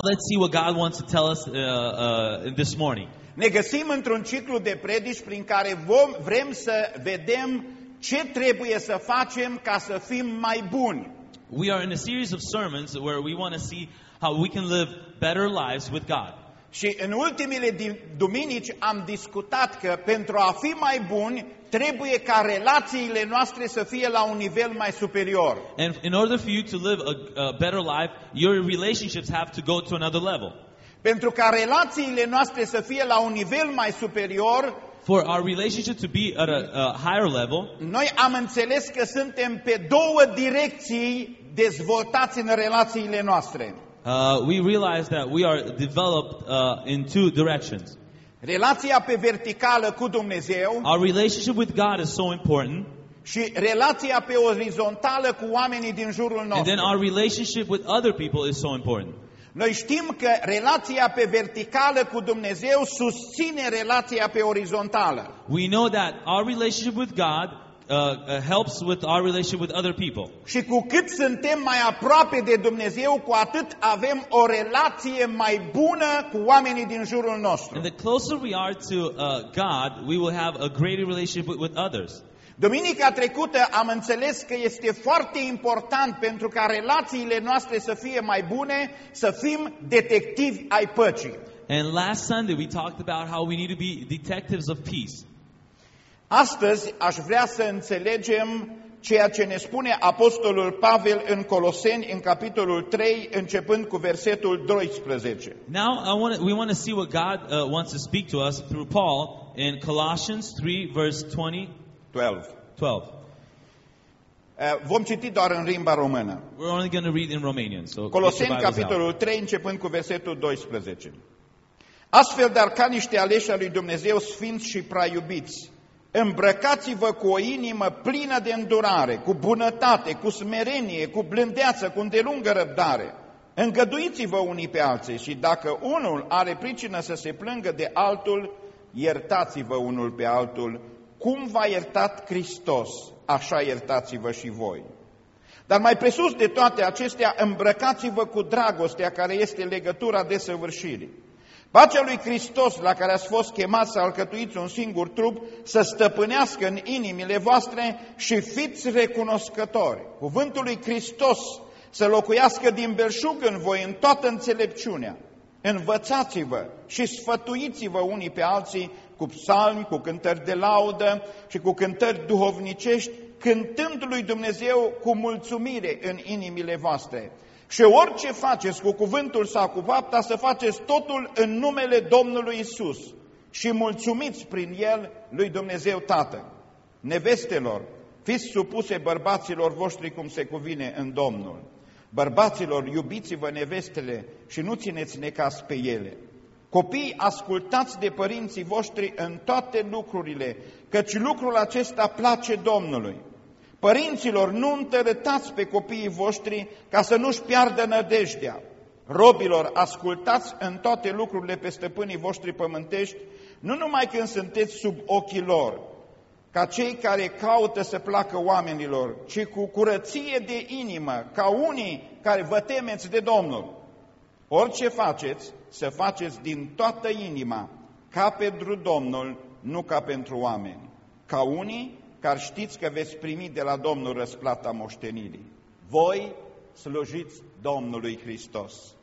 Let's see what God wants to tell us uh, uh, this morning. Ne găsim într-un ciclu de predici prin care vom, vrem să vedem ce trebuie să facem ca să fim mai buni. We are in a series of sermons where we want to see how we can live better lives with God. Și în ultimele di- duminici am discutat că pentru a fi mai buni, trebuie ca relațiile noastre să fie la un nivel mai superior. And in order for you to live a, a better life, your relationships have to go to another level. Pentru ca relațiile noastre să fie la un nivel mai superior, For our relationship to be at a, a higher level, noi am înțeles că suntem pe două direcții dezvoltați în relațiile noastre. uh, we realize that we are developed uh, in two directions. Relația pe verticală cu Dumnezeu Our relationship with God is so important, și relația pe orizontală cu oamenii din jurul and then nostru. our relationship with other people is so important. Noi știm că relația pe verticală cu Dumnezeu susține relația pe orizontală. We know that our relationship with God uh, uh, helps with our relationship with other people. Și cu cât suntem mai aproape de Dumnezeu, cu atât avem o relație mai bună cu oamenii din jurul nostru. And the closer we are to uh, God, we will have a greater relationship with, with others. Duminica trecută am înțeles că este foarte important pentru ca relațiile noastre să fie mai bune, să fim detectivi ai păcii. And last Sunday, we talked about how we need to be detectives of peace. Astăzi aș vrea să înțelegem ceea ce ne spune Apostolul Pavel în Coloseni, în capitolul 3, începând cu versetul 12. Now, I want we want to see what God uh, wants to speak to us through Paul in Colossians 3, verse 20, 12. 12. Uh, Vom citi doar în limba română. We're only going to read in Romanian. So get your Coloseni, Bibles out. capitolul 3, începând cu versetul 12. Astfel, dar ca niște aleși al lui Dumnezeu sfinți și praiubiți, îmbrăcați-vă cu o inimă plină de îndurare, cu bunătate, cu smerenie, cu blândeață, cu îndelungă răbdare. Îngăduiți-vă unii pe alții și dacă unul are pricină să se plângă de altul, iertați-vă unul pe altul, cum v-a iertat Hristos, așa iertați-vă și voi. Dar mai presus de toate acestea, îmbrăcați-vă cu dragostea care este legătura desăvârșirii. Pacea lui Hristos, la care ați fost chemați să alcătuiți un singur trup, să stăpânească în inimile voastre și fiți recunoscători. Cuvântul lui Hristos să locuiască din belșug în voi în toată înțelepciunea. Învățați-vă și sfătuiți-vă unii pe alții cu psalmi, cu cântări de laudă și cu cântări duhovnicești, cântând lui Dumnezeu cu mulțumire în inimile voastre. Și orice faceți cu cuvântul sau cu fapta, să faceți totul în numele Domnului Isus și mulțumiți prin el lui Dumnezeu Tatăl. Nevestelor, fiți supuse bărbaților voștri cum se cuvine în Domnul. Bărbaților, iubiți-vă nevestele și nu țineți necas pe ele. Copii, ascultați de părinții voștri în toate lucrurile, căci lucrul acesta place Domnului. Părinților, nu întărătați pe copiii voștri ca să nu-și piardă nădejdea. Robilor, ascultați în toate lucrurile pe stăpânii voștri pământești, nu numai când sunteți sub ochii lor, ca cei care caută să placă oamenilor, ci cu curăție de inimă, ca unii care vă temeți de Domnul. Orice faceți, să faceți din toată inima, ca pentru Domnul, nu ca pentru oameni. Ca unii care știți că veți primi de la Domnul răsplata moștenirii. Voi slujiți Domnului Hristos.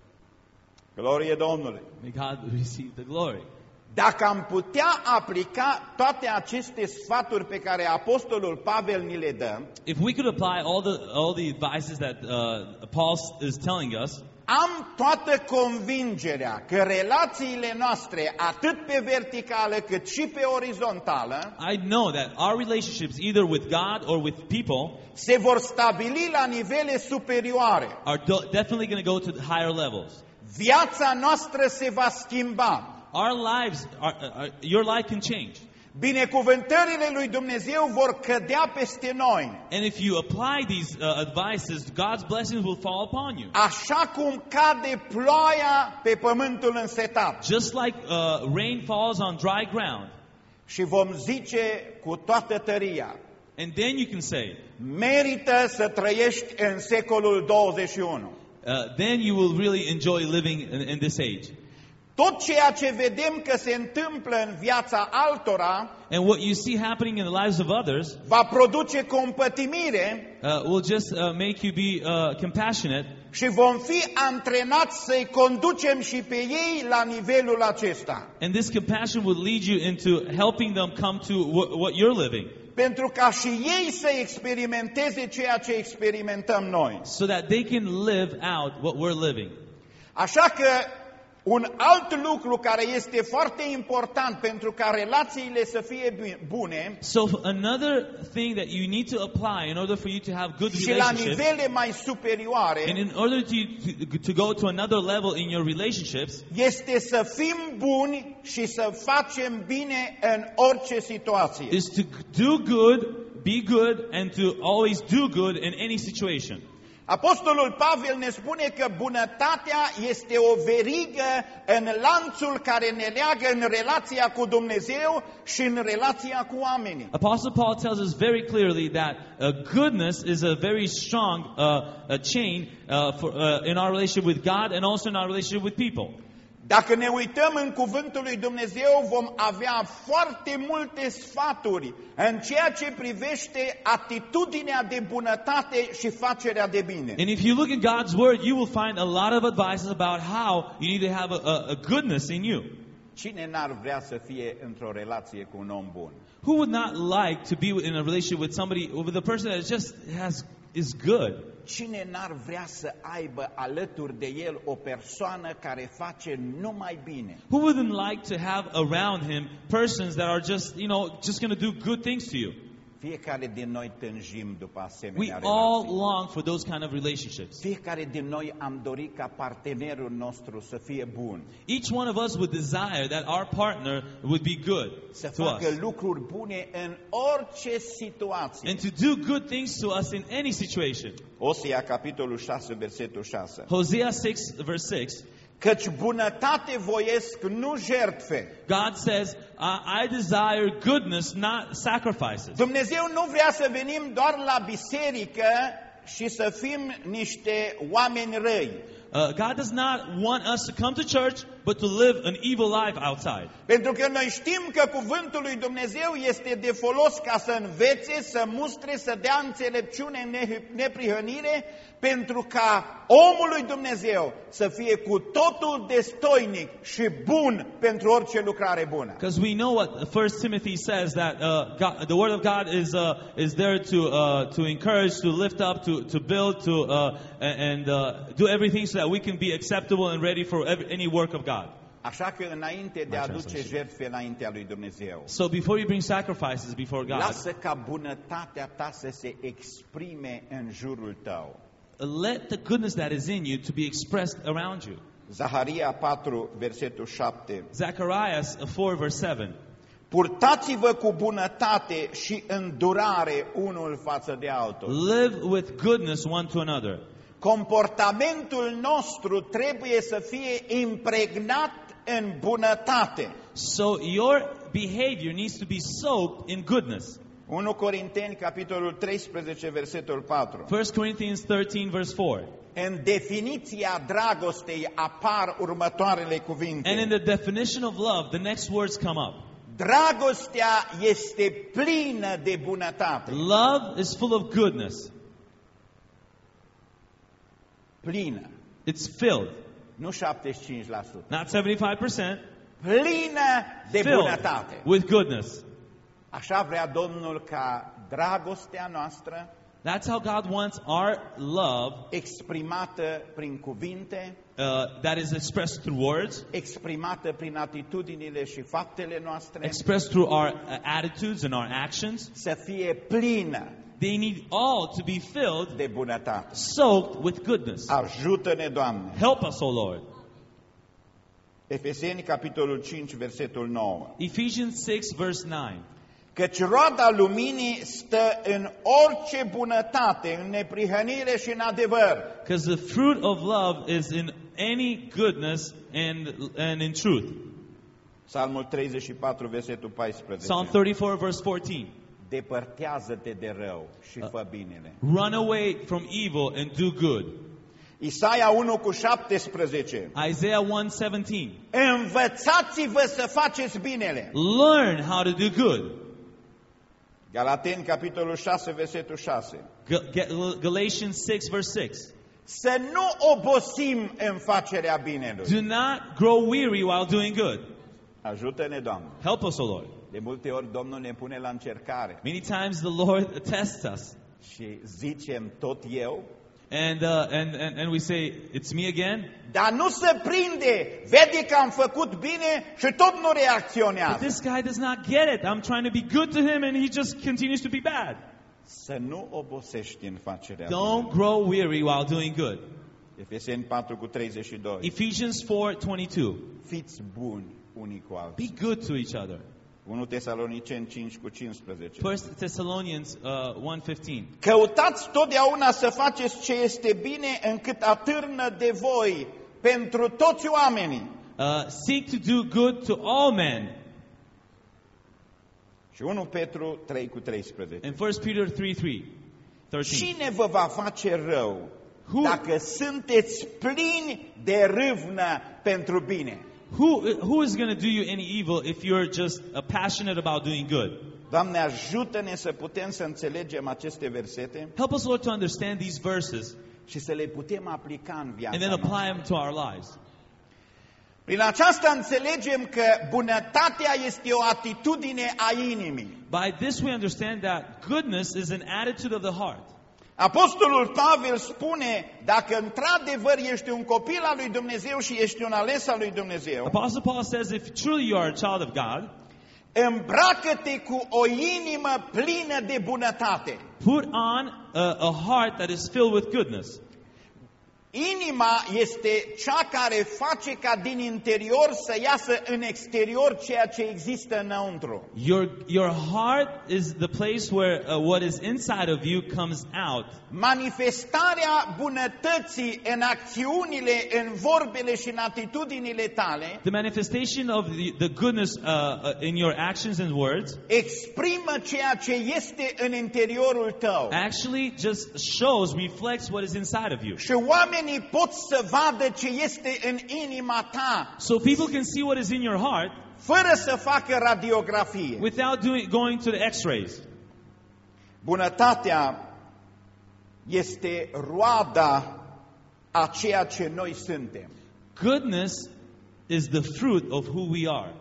Glorie Domnului! May God receive the glory. Dacă am putea aplica toate aceste sfaturi pe care Apostolul Pavel ni le dă, If we could apply all the all the advices that uh, Paul is telling us, am toată convingerea că relațiile noastre, atât pe verticală cât și pe orizontală, I know that our relationships, either with God or with people, se vor stabili la nivele superioare. are do- definitely going to go to the higher levels. Viața noastră se va schimba. Our lives, are, are, your life can change. Binecuvântările lui Dumnezeu vor cădea peste noi, And if you apply these uh, advices, God's blessings will fall upon you. așa cum cade ploaia pe pământul însetat. Just like uh, rain falls on dry ground. Și vom zice cu toată tăria, And then you can say, merită să trăiești în secolul 21. uh, then you will really enjoy living in, in this age. Tot ceea ce vedem că se întâmplă în viața altora And what you see happening in the lives of others va produce compătimire uh, will just uh, make you be uh, compassionate, și vom fi antrenați să-i conducem și pe ei la nivelul acesta. and this compassion will lead you into helping them come to wh- what you're living, Pentru ca și ei să experimenteze ceea ce experimentăm noi. so that they can live out what we're living. Așa că un alt lucru care este foarte important pentru ca relațiile să fie bu- bune So another thing that you need to apply in order for you to have good și la relationships, nivele mai superioare and in order to, to, to go to another level in your relationships, este să fim buni și să facem bine în orice situație. is to do good, be good, and to always do good in any situation. Apostolul Pavel ne spune că bunătatea este o verigă în lanțul care ne leagă în relația cu Dumnezeu și în relația cu oamenii. Apostle Paul tells us very clearly that uh, goodness is a very strong uh, a chain uh, for, uh, in our relationship with God and also in our relationship with people. Dacă ne uităm în cuvântul lui Dumnezeu, vom avea foarte multe sfaturi în ceea ce privește atitudinea de bunătate și facerea de bine. And if you look at God's word, you will find a lot of advices about how you need to have a, a, a goodness in you. Cine n-ar vrea să fie într-o relație cu un om bun? Who would not like to be in a relationship with somebody, with a person that just has is good? Cine n-ar vrea să aibă alături de el o persoană care face numai bine? Who wouldn't like to have around him persons that are just, you know, just going to do good things to you? Fiecare din noi tânjim după We asemenea all relații. long for those kind of relationships. Fiecare din noi am dorit ca partenerul nostru să fie bun, Each one of us would desire that our partner would be good să to us facă lucruri bune în orice situație. and to do good things to us in any situation. Osia, capitolul 6, versetul 6. Hosea 6, verse 6, Căci bunătate voiesc, nu jertfe. God says, I, I desire goodness, not sacrifices. Dumnezeu nu vrea să venim doar la biserică și să fim niște oameni răi. Uh, God does not want us to come to church, but to live an evil life outside. Pentru că noi știm că cuvântul lui Dumnezeu este de folos ca să învețe, să mustre, să dea înțelepciune în ne- neprihănire, pentru ca omul lui Dumnezeu să fie cu totul destoinic și bun pentru orice lucrare bună. Because we know what First Timothy says that uh, God, the word of God is uh, is there to uh, to encourage, to lift up, to to build, to uh, and uh, do everything so that we can be acceptable and ready for every, any work of God. Așa că înainte de a Așa aduce sunt. jertfe înaintea lui Dumnezeu, So before you bring sacrifices before God, lasă ca bunătatea ta să se exprime în jurul tău. Let the goodness that is in you to be expressed around you. Zaharia 4, versetul 7. Zacharias 4 verse 7. Purtați-vă cu bunătate și îndurare unul față de altul. Live with goodness one to another. Comportamentul nostru trebuie să fie impregnat în bunătate. So your behavior needs to be soaked in goodness. 1 Corinteni, capitolul 13, versetul 4. 1 Corinthians 13 verse 4. În definiția dragostei apar următoarele cuvinte. And in the definition of love, the next words come up. Dragostea este plină de bunătate. Love is full of goodness. Plină. It's filled. Nu 75%. Not 75%, Plină de filled bunătate. with goodness. Așa vrea Domnul ca dragostea noastră That's how God wants our love exprimată prin cuvinte, uh, that is expressed through words, exprimată prin atitudinile și faptele noastre, expressed through our uh, attitudes and our actions. să fie plină They need all to be filled, de bunătate. soaked with goodness. Ajută-ne, Doamne! Help us, O Lord. Efeseni, capitolul 5, versetul 9. Ephesians 6 verse 9. Căci roada luminii stă în orice bunătate, în neprihănire și în adevăr, Because the fruit of love is in any goodness and, and in truth. Psalmul 34, versetul 14. Psalm 34 verse 14. Depărtează-te de rău și Uh. fă binele. Run away from evil and do good. Isaia 1 cu 17. Isaiah 1:17. Învățați-vă să faceți binele. Learn how to do good. Galateni, capitolul 6, versetul 6. Ga- Ga- Galatians 6 verse 6. Să nu obosim în facerea binelui. Do not grow weary while doing good. Ajută-ne, Doamne. Help us, O Lord. De multe ori Domnul ne pune la încercare Many times the Lord tests us. și zicem tot eu, And, uh, and, and, and we say, It's me again. dar nu se prinde, vede că am făcut bine și tot nu But reacționează. this guy does not get it. I'm trying to be good to him and he just continues to be bad. Să nu obosești în facerea Don't grow weary while doing good. binelui. Efeseni 4 cu 32. Ephesians 4:22. Fiți buni unii cu alții. Be good to each other. 1 Tesaloniceni 5 cu 15. 1 Thessalonians uh, 1:15. Căutați totdeauna să faceți ce este bine încât atârnă de voi pentru toți oamenii. Uh, seek to do good to all men. Și 1 Petru 3 cu 13. And 1 Peter 3 3. 13. Cine vă va face rău Who- dacă sunteți plini de râvnă pentru bine? Who, who is going to do you any evil if you're just uh, passionate about doing good? Doamne, ajută-ne să putem să înțelegem aceste versete Help us, Lord, to understand these verses și să le putem aplica în viața and then noastră. apply them to our lives. Prin aceasta înțelegem că bunătatea este o atitudine a inimii. By this, we understand that goodness is an attitude of the heart. Apostolul Pavel spune, dacă într-adevăr ești un copil al lui Dumnezeu și ești un ales al lui Dumnezeu, Apostle Paul says, if truly you are a child of God, îmbracă-te cu o inimă plină de bunătate. put on a, a heart that is filled with goodness. Inima este cea care face ca din interior să iasă în exterior ceea ce există înăuntru. Your, your heart is the place where uh, what is inside of you comes out. Manifestarea bunătății în acțiunile, în vorbele și în atitudinile tale The manifestation of the, the goodness uh, uh, in your actions and words exprimă ceea ce este în interiorul tău. actually just shows, reflects what is inside of you. Și oamenii pot să vadă ce este în inima ta, So people can see what is in your heart fără să facă radiografie. without doing, going to the x-rays. Bunătatea este roada a ceea ce noi suntem. Goodness is the fruit of who we are.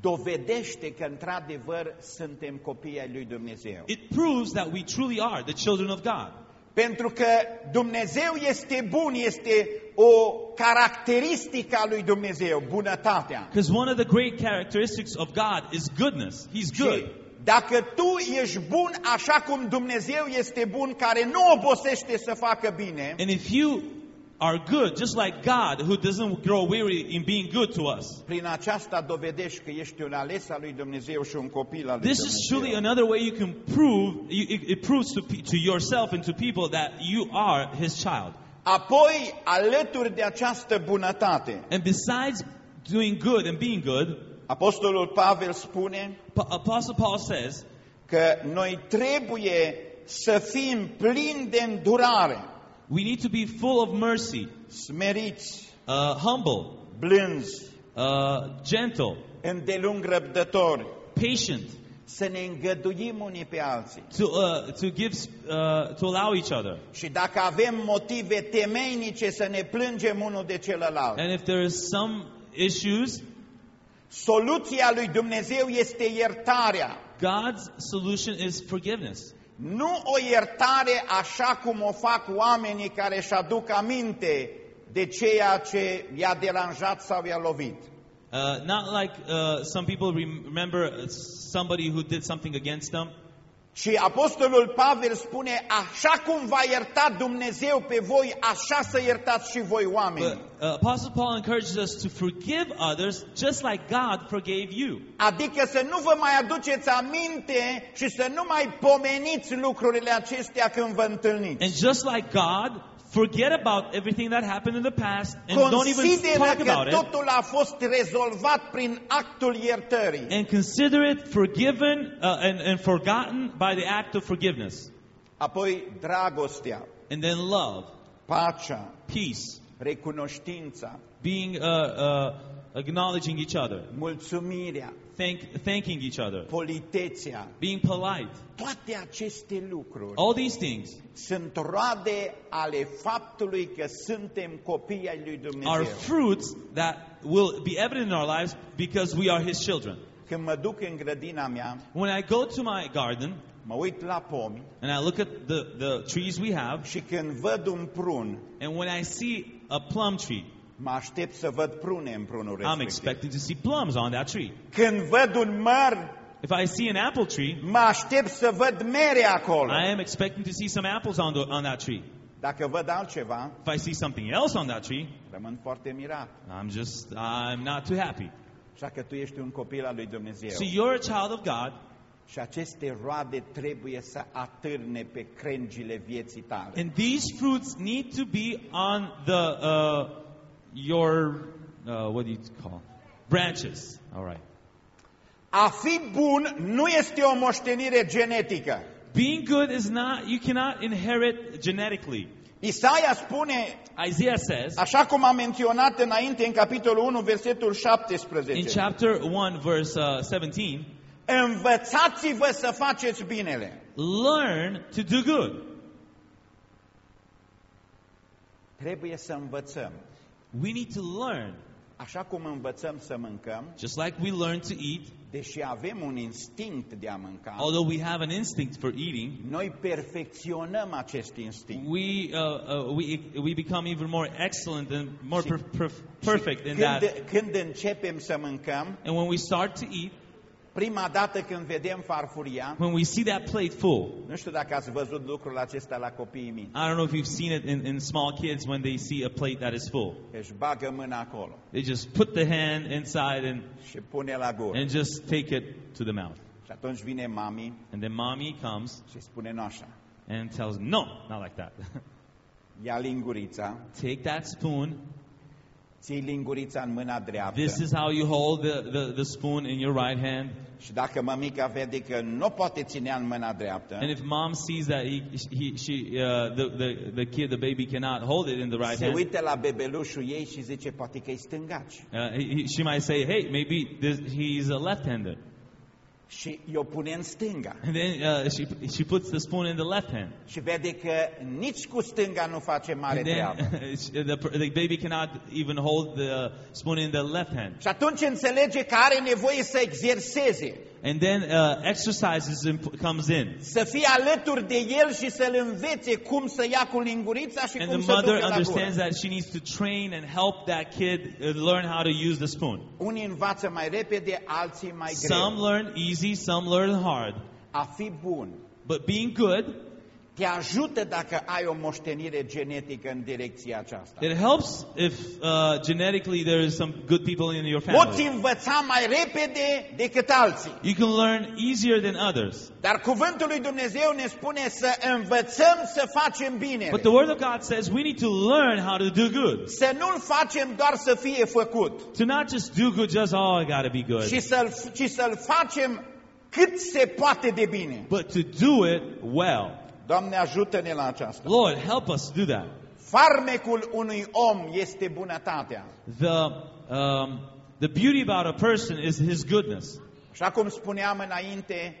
Dovedește că într-adevăr suntem copii ai lui Dumnezeu. It proves that we truly are the children of God. Pentru că Dumnezeu este bun, este o caracteristică a lui Dumnezeu, bunătatea. Because one of the great characteristics of God is goodness. He's Și good. dacă tu ești bun așa cum Dumnezeu este bun, care nu obosește să facă bine, And if you are good, just like God, who doesn't grow weary in being good to us, prin aceasta dovedești că ești un ales al lui Dumnezeu și un copil al lui this is truly Dumnezeu. another way you can prove, you, it, it proves to, pe- to yourself and to people that you are His child. Apoi, alături de această bunătate, And besides doing good and being good, Apostolul Pavel spune Pa- Apostle Paul says că noi trebuie să fim plini de îndurare, we need to be full of mercy, smeriți, uh, humble, blânzi, uh, gentle, îndelung răbdători, patient, să ne îngăduim unii pe alții. to, uh, to give, uh, to allow each other. Și dacă avem motive temeinice să ne plângem unul de celălalt, And if there is some issues, soluția lui Dumnezeu este iertarea. God's solution is forgiveness. Nu o iertare așa cum o fac oamenii care își aduc aminte de ceea ce i-a deranjat sau i-a lovit. Uh, not like uh, some people rem- remember uh, somebody who did something against them. Și Apostolul Pavel spune, așa cum v-a iertat Dumnezeu pe voi, așa să iertați și voi But oameni. uh, Apostle Paul encourages us to forgive others just like God forgave you. Adică să nu vă mai aduceți aminte și să nu mai pomeniți lucrurile acestea când vă întâlniți. And just like God, forget about everything that happened in the past and don't even Consideră talk că about it. totul a fost rezolvat prin actul iertării. And consider it forgiven uh, and, and forgotten by the act of forgiveness. Apoi dragostea. And then love. pacea, peace, recunoștința, being uh, uh, acknowledging each other, mulțumirea, thank, thanking each other, politețea, being polite. toate aceste lucruri All these things sunt roade ale faptului că suntem copii ai lui are Dumnezeu. fruits that will be evident in our lives because we are His children. Când mă duc în grădina mea, When I go to my garden mă uit la pomi and I look at the, the trees we have, și când văd un prun, and when I see a plum tree, mă aștept să văd prune în prunul I'm respectiv. expecting to see plums on that tree. Când văd un măr, If I see an apple tree, mă aștept să văd mere acolo. I am expecting to see some apples on, the, on that tree. Dacă văd altceva, If I see something else on that tree, rămân foarte mirat. I'm just, I'm not too happy. Așa că tu ești un copil al lui Dumnezeu. So you're a child of God, Și aceste roade trebuie să atârne pe crengile vieții tale. and these fruits need to be on the, uh, your, uh, what do you call, branches. All right. A fi bun nu este o moștenire genetică. Being good is not, you cannot inherit genetically. Isaia spune, Isaiah says așa cum am menționat înainte în capitolul 1, versetul in 17, chapter 1, verse uh, 17, învățați-vă să faceți binele. learn to do good. Trebuie să învățăm. We need to learn. Așa cum învățăm să mâncăm, Just like we learn to eat, deși avem un instinct de a mânca, although we have an instinct for eating, noi perfecționăm acest instinct. we, uh, uh, we, we become even more excellent and more per, per, perfect in când, that. când începem să mâncăm, And when we start to eat, prima dată când vedem farfuria, when we see that plate full, nu știu dacă ați văzut lucrul acesta la copiii mici, I don't know if you've seen it in, in small kids when they see a plate that is full. își bagă mâna acolo They just put the hand inside and, și pune la gură. and just take it to the mouth. Și atunci vine mami And then mommy comes și spune nu așa. and tells, no, not like that. Ia lingurița, take that spoon. Ții lingurița în mâna dreaptă This is how you hold the, the, the spoon in your right hand. și dacă mămica vede că nu poate ținea în mâna dreaptă, And if mom sees that he, he, she, uh, the, the, the kid, the baby cannot hold it in the right se hand, uită la bebelușul ei și zice poate că e stângaci. uh, he, he- she might say, hey, maybe this, he's a left-hander. Și i-o pune în stânga. And then uh, she, she puts the spoon in the left hand. Și vede că nici cu stânga nu face mare And then treabă. the, the baby cannot even hold the spoon in the left hand. Și atunci înțelege că are nevoie să exerseze, And then uh, exercises imp- comes in. să fie alături de el și să-l învețe cum să ia cu lingurița și And cum the să mother ducă la understands gură. that she needs to train and help that kid uh, learn how to use the spoon. Unii învață mai repede, alții mai Some learn easy, some learn hard. A fi bun But being good, te ajută dacă ai o moștenire genetică în direcția aceasta. it helps if uh, genetically there is some good people in your Poți family. învăța mai repede decât alții. You can learn easier than others. Dar cuvântul lui Dumnezeu ne spune să învățăm să facem bine. But the Word of God says we need to learn how to do good. Să nu-l facem doar să fie făcut, To not just do good, just, oh, I gotta be good. ci să-l, ci să-l facem cât se poate de bine. But to do it well. Doamne, ajută-ne la aceasta. Lord, help us do that. Farmecul unui om este bunătatea. The, um, the beauty about a person is his goodness. Așa cum spuneam înainte,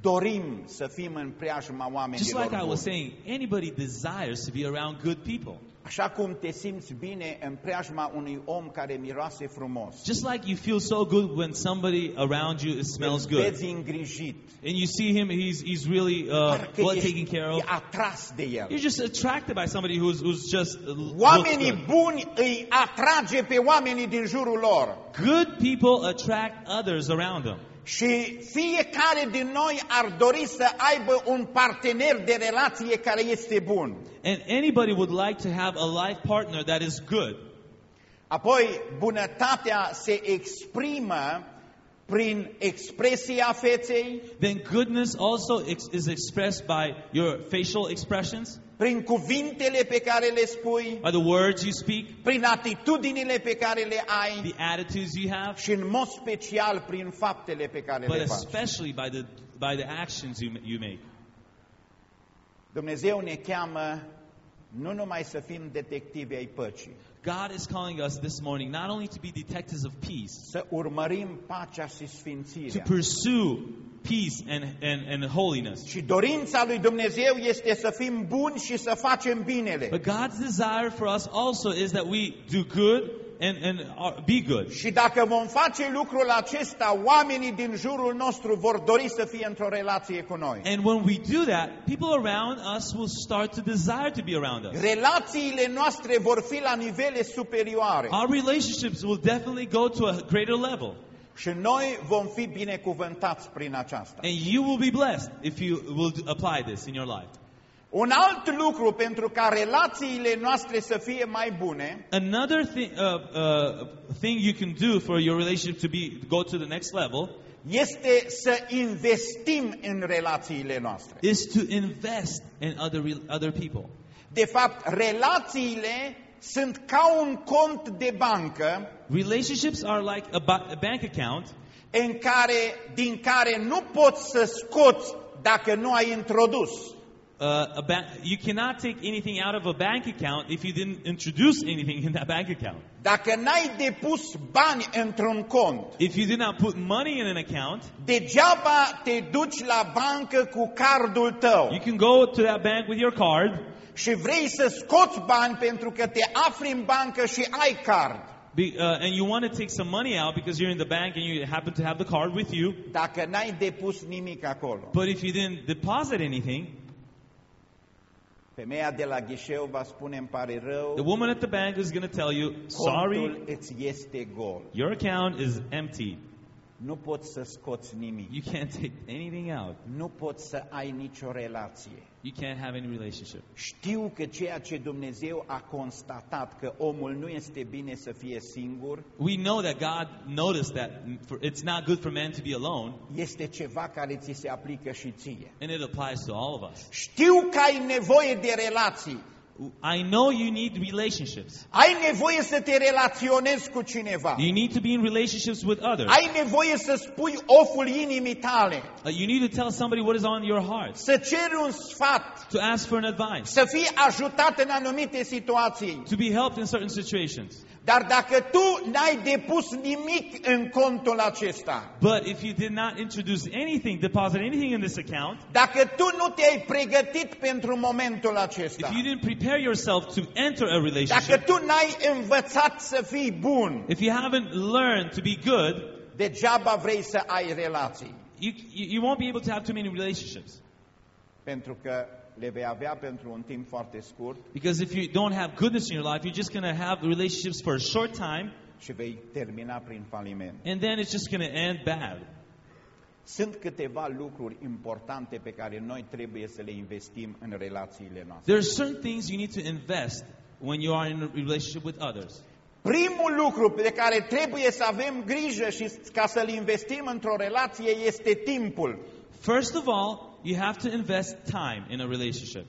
dorim să fim în preajma Just oamenilor like I was buni. saying, anybody desires to be around good people. Așa cum te simți bine în preajma unui om care miroase frumos. Just like you feel so good when somebody around you smells good. vezi îngrijit. And you see him, he's, he's really uh, well taken care of. atras de el. You're just attracted by somebody who's, who's just uh, Oamenii buni îi atrage pe oamenii din jurul lor. Good people attract others around them. Și fiecare din noi ar dori să aibă un partener de relație care este bun. And anybody would like to have a life partner that is good. Apoi, bunătatea se exprimă prin expresia feței, Then goodness also ex- is expressed by your facial expressions, prin cuvintele pe care le spui, by the words you speak, prin atitudinile pe care le ai the attitudes you have, și în mod special prin faptele pe care but le faci. especially by the, by the actions you, you make. Dumnezeu ne cheamă nu numai să fim detectivi ai păcii, God is calling us this morning not only to be detectives of peace, să urmărim pacea și to pursue peace and, and, and holiness. Și dorința lui Dumnezeu este să fim buni și să facem binele. But God's desire for us also is that we do good and, and are, be good. Și dacă vom face lucrul acesta, oamenii din jurul nostru vor dori să fie într-o relație cu noi. And when we do that, people around us will start to desire to be around us. Relațiile noastre vor fi la nivele superioare Our relationships will definitely go to a greater level. și noi vom fi binecuvântați prin aceasta. And you will be blessed if you will apply this in your life. Un alt lucru pentru ca relațiile noastre să fie mai bune Another thing, uh, uh, thing you can do for your relationship to be go to the next level este să investim în relațiile noastre. is to invest in other re- other people. De fapt, relațiile sunt ca un cont de bancă Relationships are like a, ba- a bank account în care, din care nu poți să scoți dacă nu ai introdus. Uh, a ba- you cannot take anything out of a bank account if you didn't introduce anything in that bank account. Dacă n-ai depus bani într-un cont, If you did not put money in an account, degeaba te duci la bancă cu cardul tău you can go to that bank with your card și vrei să scoți bani pentru că te afli în bancă și ai card. be, uh, and you want to take some money out because you're in the bank and you happen to have the card with you. Dacă n-ai depus nimic acolo, But if you didn't deposit anything, femeia de la ghișeu va spune îmi pare the woman at the bank is going to tell you, sorry, contul îți este gol. your account is empty. Nu poți să scoți nimic. You can't take anything out. Nu poți să ai nicio relație. You can't have any relationship. Știu că ceea ce Dumnezeu a constatat că omul nu este bine să fie singur, We know that God noticed that for, it's not good for man to be alone, este ceva care ți se aplică și ție. and it applies to all of us. Știu că ai nevoie de relații. I know you need relationships. Ai nevoie să te relaționezi cu cineva. You need to be in relationships with others. Ai nevoie să spui oful inimii tale. Uh, you need to tell somebody what is on your heart, Să ceri un sfat. to ask for an advice, Să fii ajutat în anumite situații. to be helped in certain situations. Dar dacă tu n-ai depus nimic în contul acesta, But if you did not introduce anything, deposit anything in this account, dacă tu nu te-ai pregătit pentru momentul acesta, if you didn't prepare yourself to enter a dacă relationship, tu n-ai învățat să fii bun, if you haven't learned to be good, degeaba vrei să ai relații. you, you, you won't be able to have too many relationships. Pentru că le vei avea pentru un timp foarte scurt Because if you don't have goodness in your life, you're just going to have relationships for a short time, și vei termina prin faliment. and then it's just going to end bad. Sunt câteva lucruri importante pe care noi trebuie să le investim în relațiile noastre. There are certain things you need to invest when you are in a relationship with others. Primul lucru pe care trebuie să avem grijă și ca să-l investim într-o relație este timpul. First of all, you have to invest time in a relationship.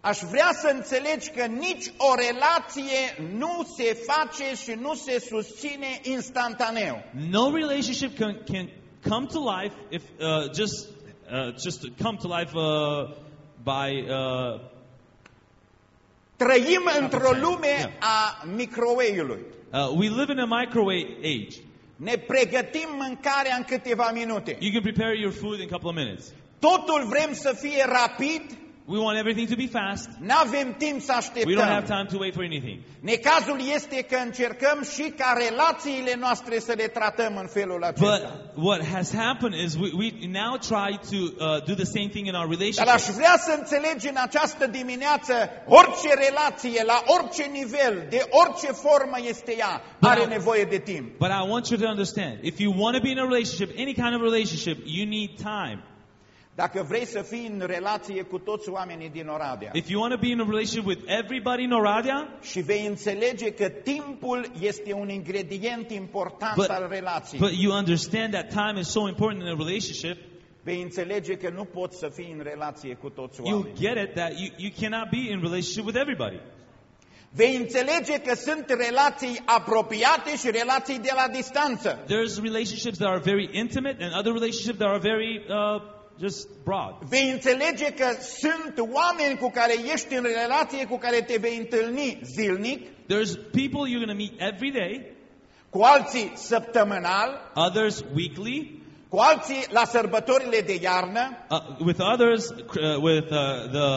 Aș vrea să înțelegi că nici o relație nu se face și nu se susține instantaneu. No relationship can, can come to life if uh, just uh, just come to life uh, by uh, Trăim într-o lume yeah. a microwave-ului. uh, we live in a microwave age. Ne pregătim mâncarea în câteva minute. You can prepare your food in a couple of minutes. Totul vrem să fie rapid, We want everything to be fast. nu avem timp să We don't have așteptăm. time to wait for anything. Necazul este că încercăm și ca relațiile noastre să le tratăm în felul acesta. But what has happened is we, we now try to uh, do the same thing in our Dar aș relationships. vrea să înțelegi în această dimineață orice relație, la orice nivel, de orice formă este ea, are But I- nevoie de timp. But I want you to understand, if you want to be in a relationship, any kind of relationship, you need time. Dacă vrei să fii în relație cu toți oamenii din Oradea If you want to be in a relationship with everybody in Oradea, și vei înțelege că timpul este un ingredient important But- al relației, but you understand that time is so important in a relationship, vei înțelege că nu poți să fii în relație cu toți you'll oamenii. get it that you, you cannot be in relationship with everybody. Vei înțelege că sunt relații apropiate și relații de la distanță. There's relationships that are very intimate and other relationships that are very uh, just broad. Vei înțelege că sunt oameni cu care ești în relație, cu care te vei întâlni zilnic, There's people you're going to meet every day, cu alții săptămânal, others weekly, cu alții la sărbătorile de iarnă uh, with others uh, with uh, the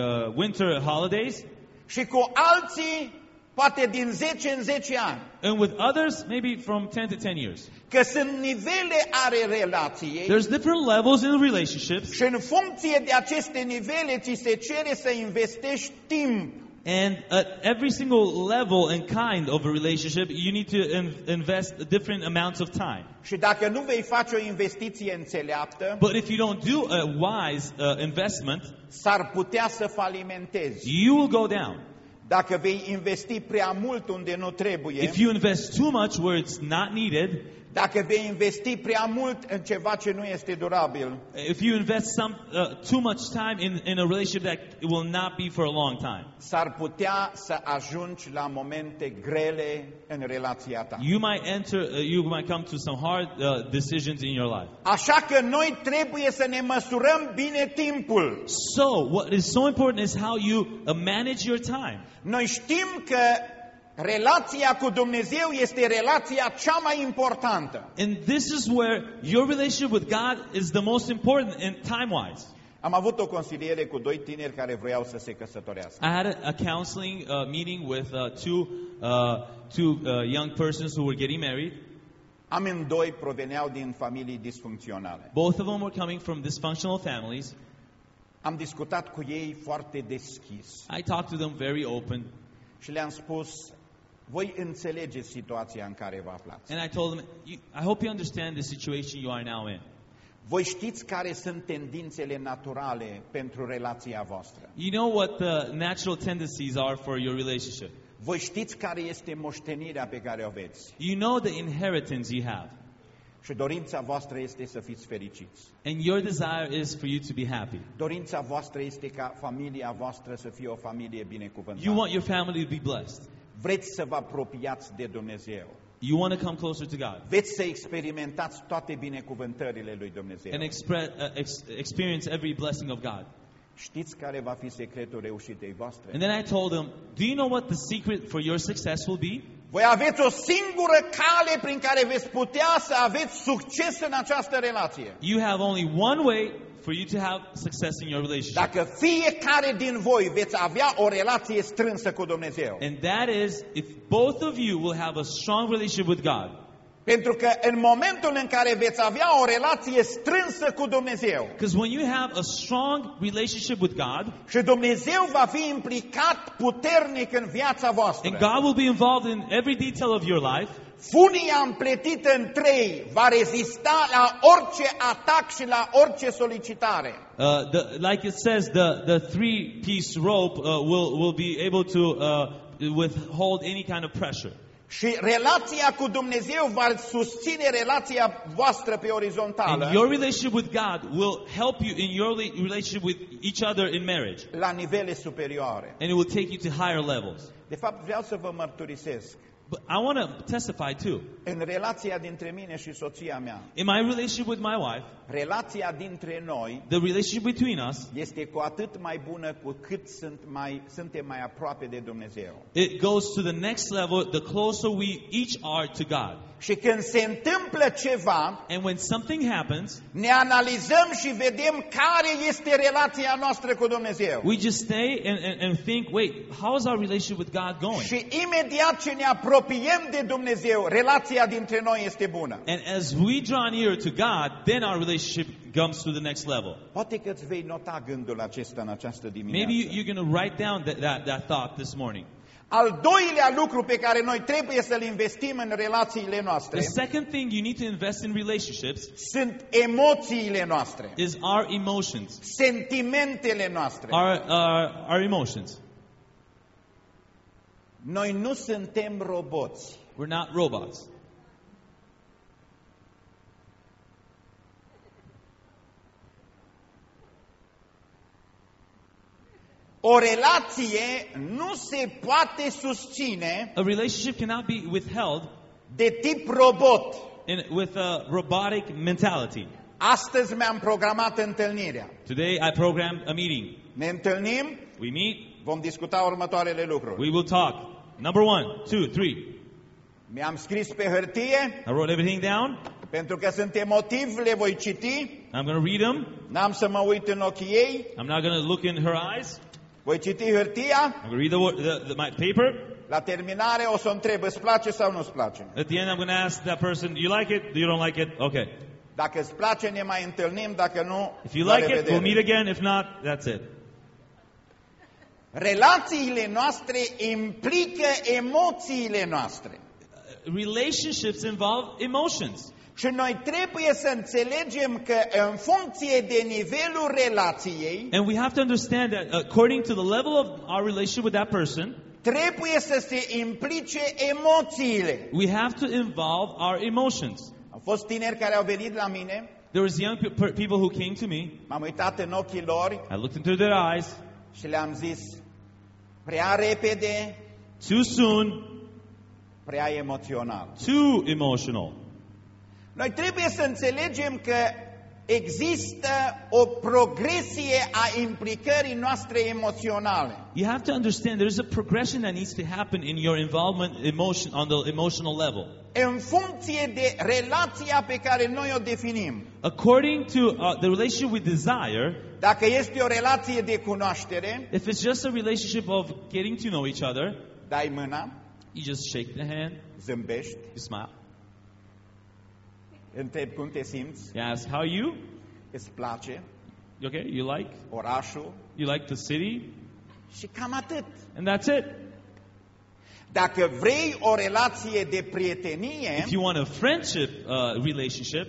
uh, winter holidays, și cu alții poate din 10 în 10 ani. and with others maybe from 10 to 10 years. Că sunt nivele ale relației There's different levels in relationships, și în funcție de aceste nivele ți se cere să investești timp. and at every single level and kind of a relationship, you need to in- invest different amounts of time. Și dacă nu vei face o investiție înțeleaptă, But if you don't do a wise uh, investment, s-ar putea să falimentezi. you will go down. Dacă vei investi prea mult unde nu trebuie, If you invest too much where it's not needed, dacă vei investi prea mult în ceva ce nu este durabil, if you invest some uh, too much time in, in a relationship that it will not be for a long time, s-ar putea să ajungi la momente grele în relația ta. you might enter, uh, you might come to some hard uh, decisions in your life. Așa că noi trebuie să ne măsurăm bine timpul. So, what is so important is how you uh, manage your time. Noi știm că relația cu Dumnezeu este relația cea mai importantă. And this is where your relationship with God is the most important in time-wise. Am avut o consiliere cu doi tineri care vreau să se căsătorească. I had a, a counseling uh, meeting with uh, two, uh, two uh, young persons who were getting married. Amândoi proveneau din familii disfuncționale. Both of them were coming from dysfunctional families. Am discutat cu ei foarte deschis I talked to them very open, și le-am spus, voi înțelegeți situația în care vă aflați. and I told them, you, I hope you understand the situation you are now in. Voi știți care sunt tendințele naturale pentru relația voastră. You know what the natural tendencies are for your relationship. Voi știți care este moștenirea pe care o aveți. You know the inheritance you have, Și dorința voastră este să fiți fericiți. and your desire is for you to be happy. Dorința voastră este ca familia voastră să fie o familie binecuvântată. You want your family to be blessed. Vreți să vă apropiați de Dumnezeu. You want to come closer to God Veți să experimentați toate binecuvântările lui Dumnezeu. and expre- uh, ex- experience every blessing of God. Știți care va fi secretul reușitei voastre? And then I told them, Do you know what the secret for your success will be? Voi aveți o singură cale prin care veți putea să aveți succes în această relație. You have only one way for you to have success in your relationship. Dacă fiecare din voi veți avea o relație strânsă cu Dumnezeu. And that is if both of you will have a strong relationship with God. Pentru că în momentul în care veți avea o relație strânsă cu Dumnezeu Because when you have a strong relationship with God, și Dumnezeu va fi implicat puternic în viața voastră, and God will be involved in every detail of your life, funia împletită în trei va rezista la orice atac și la orice solicitare. uh, the, like it says, the, the three-piece rope uh, will, will be able to uh, withhold any kind of pressure. Și relația cu Dumnezeu va susține relația voastră pe orizontală And your relationship with God will help you in your rela- relationship with each other in marriage. la nivele superioare. And it will take you to higher levels. De fapt, vreau să vă mărturisesc. But I want to testify too. În relația dintre mine și soția mea, In my relationship with my wife, relația dintre noi the relationship between us, este cu atât mai bună cu cât sunt mai, suntem mai aproape de Dumnezeu. it goes to the next level the closer we each are to God. Și când se întâmplă ceva, And when something happens, ne analizăm și vedem care este relația noastră cu Dumnezeu. we just stay and, and, and think, wait, how is our relationship with God going? Și imediat ce ne apropiem de Dumnezeu, relația dintre noi este bună. And as we draw near to God, then our relationship comes to the next level. Poate că îți vei nota gândul acesta în această dimineață. Maybe you, you're going to write down that, that, that thought this morning. Al doilea lucru pe care noi trebuie să-l investim în relațiile The noastre second thing you need to invest in relationships sunt emoțiile noastre, is our emotions. sentimentele noastre. Our, our, our emotions. Noi nu suntem roboți. We're not robots. O relație nu se poate susține A relationship cannot be withheld de tip robot. in, with a robotic mentality. Astăzi mi-am programat întâlnirea. Today I programmed a meeting. Ne întâlnim, We meet, vom discuta următoarele lucruri. we will talk. Number one, two, three. Mi-am scris pe hârtie, I wrote everything down. pentru că sunt emotiv, le voi citi. I'm going to read them. N-am să mă uit în ochii ei. I'm not going to look in her eyes. Voi citi hârtia. I'm going to read the, word- the, the, my paper. La terminare o să o întreb, îți place sau nu îți place? At the end, I'm going to ask that person, do you like it? Do you don't like it? Okay. Dacă îți place, ne mai întâlnim, dacă nu, If you la like it, revedere. we'll meet again. If not, that's it. Relațiile noastre implică emoțiile noastre. Relationships involve emotions. Și noi trebuie să înțelegem că în funcție de nivelul relației, And we have to understand that according to the level of our relationship with that person, trebuie să se implice emoțiile. we have to involve our emotions. Au fost tineri care au venit la mine, There was young pe- per- people who came to me. m-am uitat în ochii lor I looked into their eyes. și le-am zis, prea repede, Too soon, prea emoțional. too emotional. Noi trebuie să înțelegem că există o progresie a implicării noastre emoționale. You have to understand there's a progression that needs to happen in your involvement emotion on the emotional level. În funcție de relația pe care noi o definim. According to uh, the relationship we desire, Dacă este o relație de cunoaștere, if it's just a relationship of getting to know each other, dai mâna, you just shake the hand, zâmbești, you smile, întrebi cum te simți, you ask, how are you? îți place Okay, you like? orașul You like the city? și cam atât. And that's it. Dacă vrei o relație de prietenie, If you want a friendship uh, relationship,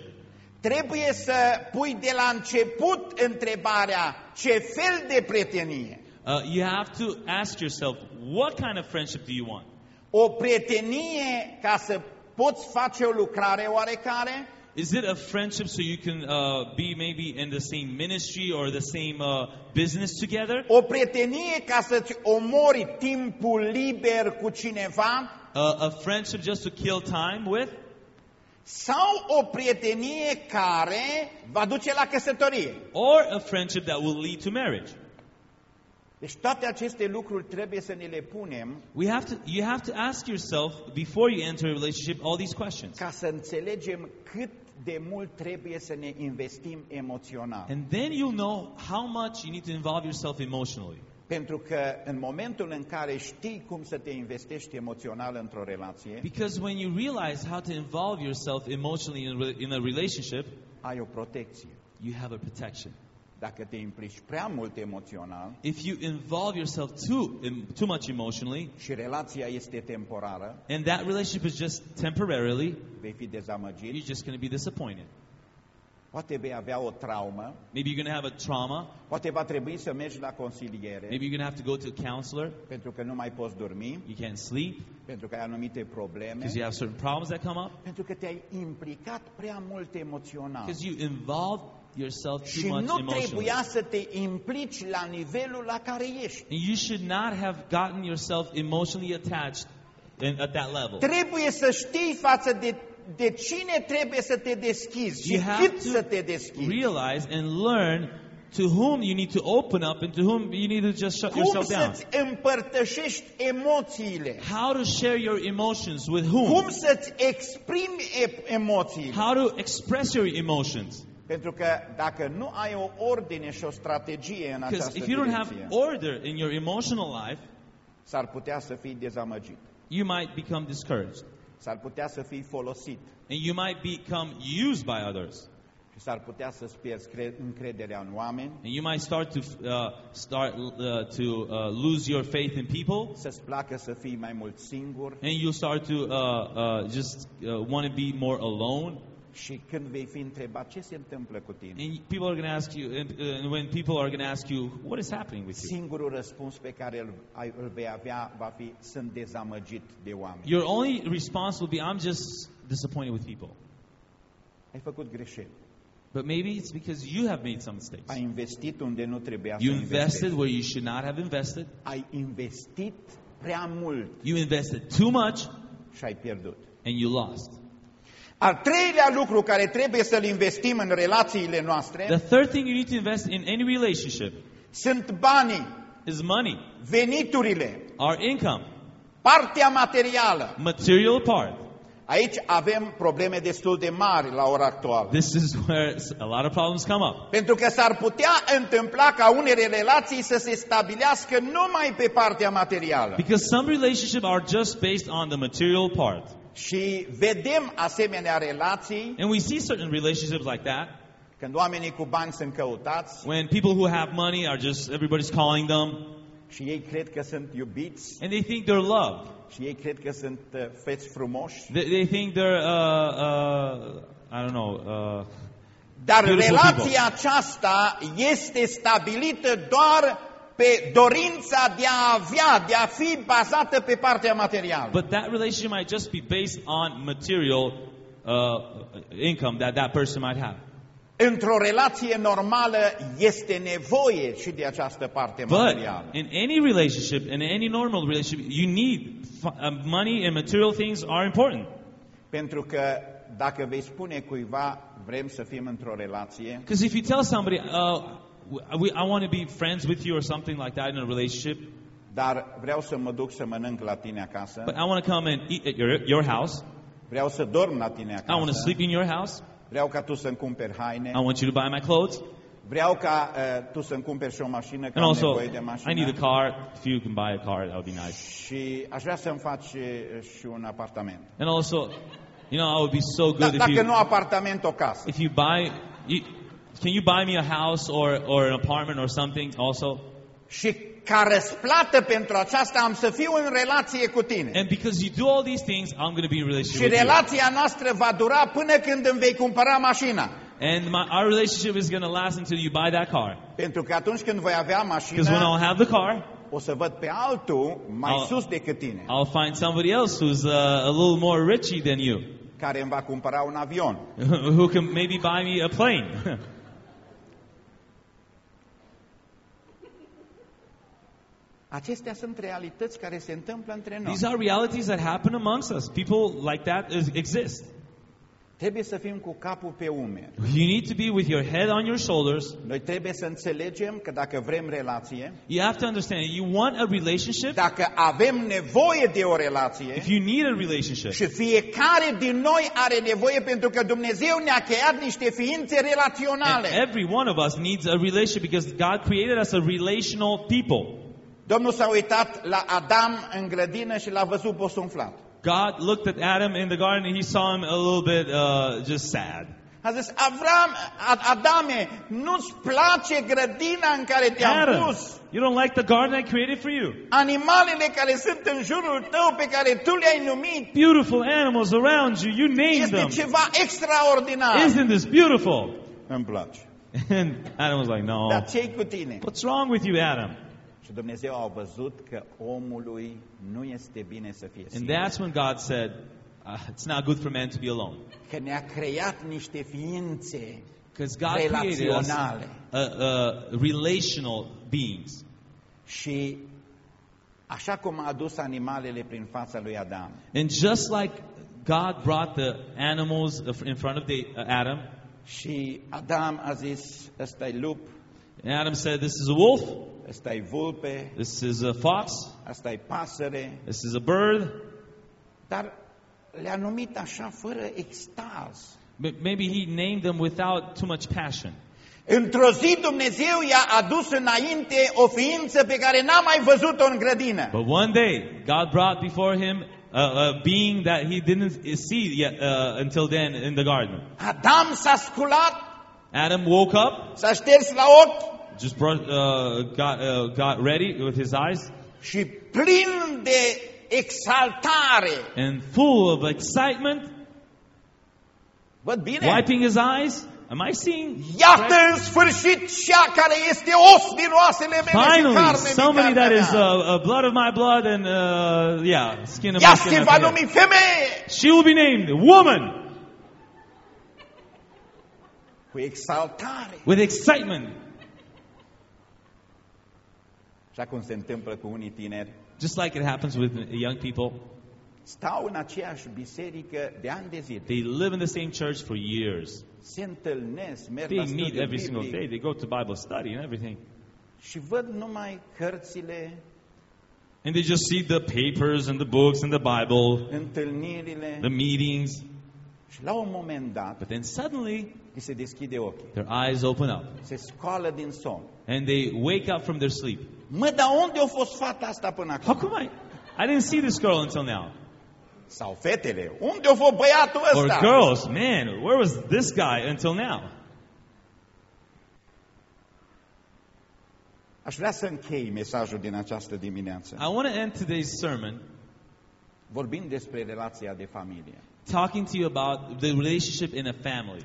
trebuie să pui de la început întrebarea ce fel de prietenie. uh, you have to ask yourself, what kind of friendship do you want? O prietenie ca să poți face o lucrare oarecare, Is it a friendship so you can uh, be maybe in the same ministry or the same uh, business together? o prietenie ca să-ți omori timpul liber cu cineva, Uh, a friendship just to kill time with? sau o prietenie care va duce la căsătorie. Or a friendship that will lead to marriage? Deci toate aceste lucruri trebuie să ne le punem We have to, you have to ask yourself before you enter a relationship all these questions. ca să înțelegem cât de mult trebuie să ne investim emoțional. And then you'll know how much you need to involve yourself emotionally. Pentru că în momentul în care știi cum să te investești emoțional într-o relație, Because when you realize how to involve yourself emotionally in a, re- in a relationship, ai o protecție. you have a protection. Dacă te implici prea mult emoțional If you involve yourself too, em- too much emotionally, și relația este temporară, and that relationship is just temporarily, vei fi dezamăgit, you're just going to be disappointed. poate vei avea o traumă, Maybe you're going to have a trauma. poate va trebui să mergi la consiliere, Maybe you're going to have to go to a counselor. pentru că nu mai poți dormi, You can't sleep pentru că ai anumite probleme, because you have certain problems that come up. pentru că te-ai implicat prea mult emoțional. Because you involve yourself Și too much nu emotionally. trebuia să te implici la nivelul la care ești. And you should not have gotten yourself emotionally attached in, at that level. Trebuie să știi față de, de cine trebuie să te deschizi și You have cât to să te deschizi. realize and learn to whom you need to open up and to whom you need to just shut Cum yourself down. să-ți împărtășești emoțiile? How to share your emotions with whom? Cum să-ți exprimi e- emoțiile? How to express your emotions. Pentru că dacă nu ai o ordine și o strategie în Because această if you don't have direcție, order in your emotional life, s-ar putea să fii dezamăgit. you might become discouraged. S-ar putea să fii folosit. And you might become used by others. Și s-ar putea să-ți pierzi cre- încrederea în oameni, And you might start to uh, start uh, to uh, lose your faith in people. să-ți placă să fii mai mult singur And you start to uh, uh, just uh, want to be more alone. Și când vei fi întrebat ce se întâmplă cu tine, And people are going to ask you, and, uh, and when people are going to ask you, what is happening with you? singurul răspuns pe care îl, ai- îl vei avea va fi sunt dezamăgit de oameni. Your only response will be, I'm just disappointed with people. Ai făcut greșeli. But maybe it's because you have made some mistakes. Ai investit unde nu trebuia să You invested investești. where you should not have invested. Ai investit prea mult You invested too much și ai pierdut. and you lost. Al treilea lucru care trebuie să-l investim în relațiile noastre The third thing you need to invest in any relationship sunt banii, is money, veniturile, our income, partea materială. material part. Aici avem probleme destul de mari la ora actuală. This is where a lot of problems come up. Pentru că s-ar putea întâmpla ca unele relații să se stabilească numai pe partea materială. Because some relationships are just based on the material part. Și vedem asemenea relații And we see certain relationships like that când oamenii cu bani sunt căutați when people who have money are just, everybody's calling them și ei cred că sunt iubiți and they think they're loved. și ei cred că sunt uh, feți frumoși. They, they think they're, uh, uh, I don't know, uh, Dar Beautiful relația aceasta este stabilită doar pe dorința de a avea, de a fi bazată pe partea materială. but that relationship might just be based on material uh, income that that person might have. Într-o relație normală este nevoie și de această parte But materială. in any relationship, in any normal relationship, you need f- uh, money and material things are important. Pentru că dacă vei spune cuiva, vrem să fim într-o relație, Because if you tell somebody, uh, we, I want to be friends with you or something like that in a relationship, dar vreau să mă duc să mănânc la tine acasă, but I want to come and eat at your, your house, vreau să dorm la tine I want to sleep in your house, vreau ca tu să-mi cumperi haine, I want you to buy my clothes, vreau ca uh, tu să-mi cumperi și o mașină, că and am also nevoie de I need a car. If you can buy a car, that would be nice. Și aș vrea să-mi faci uh, și un apartament. And also, you know, I would be so Da, good if dacă you nu apartament, o casă. if you buy. You, can you buy me a house or or an apartment or something also? Și ca răsplată pentru aceasta am să fiu în relație cu tine. And because you do all these things, I'm going to be in a relationship Și with you. relația noastră va dura până când îmi vei cumpăra mașina. And my, our relationship is going to last until you buy that car. Pentru că atunci când voi avea Because when mașină, I'll have the car, o să văd pe altul mai I'll- sus decât tine, I'll find somebody else who's uh, a little more richy than you, care îmi va cumpăra un avion. who can maybe buy me a plane. Acestea sunt realități care se întâmplă între noi. These are realities that happen amongst us. People like that is, exist. Trebuie să fim cu capul pe umeri. You need to be with your head on your shoulders. Noi trebuie să înțelegem că dacă vrem relație, You have to understand, you want a relationship, dacă avem nevoie de o relație, if you need a relationship, și fiecare din noi are nevoie pentru că Dumnezeu ne-a creat niște ființe and relaționale. every one of us needs a relationship because God created us a relational people. Domnul s-a uitat la Adam în grădină și l-a văzut bosunflat. God looked at Adam in the garden and he saw him a little bit uh, just sad. A zis, Avram, Adame, nu-ți place grădina în care te-am Adam, pus? you don't like the garden I created for you? Animalele care sunt în jurul tău, pe care tu le-ai numit, Beautiful animals around you, you named este them. ceva extraordinar. Isn't this beautiful? Îmi place. And Adam was like, no. Dar ce cu tine? What's wrong with you, Adam? Și Dumnezeu a văzut că omului nu este bine să fie And singur. that's when God said, uh, it's not good for man to be alone. Că ne-a creat niște ființe Because God created us relaționale. uh, uh, relational beings. Și așa cum a adus animalele prin fața lui Adam, And just like God brought the animals in front of the, uh, Adam, și Adam a zis, ăsta e lup, and Adam said, This is a wolf, ăsta e vulpe, this is a fox, asta e pasăre, this is a bird. dar le-a numit așa fără extaz. M- Maybe he named them without too much passion. Într-o zi Dumnezeu i-a adus înainte o ființă pe care n-a mai văzut-o în grădină. But one day, God brought before him a, a being that he didn't see yet uh, until then in the garden. Adam s-a sculat, Adam woke up, s-a șters la ochi just brought, uh, got, uh, got ready with his eyes, și plin de exaltare. and full of excitement, Văd bine? wiping his eyes. Am I seeing? Iată în sfârșit cea care este os din oasele mele și Finally, carne din somebody that is mea. uh, uh, blood of my blood and uh, yeah, skin of my Ea skin. se of va numi femeie She will be named woman cu exaltare. with excitement, Așa cum se întâmplă cu unii tineri, just like it happens with young people. stau în aceeași biserică de ani de zile. They live in the same church for years. Se întâlnesc, merg la They meet studiu every single day. They go to Bible study and everything. și văd numai cărțile, And they just see the papers and the books and the Bible, the meetings. Și la un moment dat But then suddenly, îi se deschide ochii, their eyes open up se scoală din somn. and they wake up from their sleep. Mă, dar unde a fost fata asta până How acum? come I? I didn't see this girl until now. Sau fetele, unde a fost băiatul Or ăsta? girls, man, where was this guy until now? Aș vrea să închei mesajul din această dimineață, I want to end today's sermon vorbind despre relația de familie. Talking to you about the relationship in a family.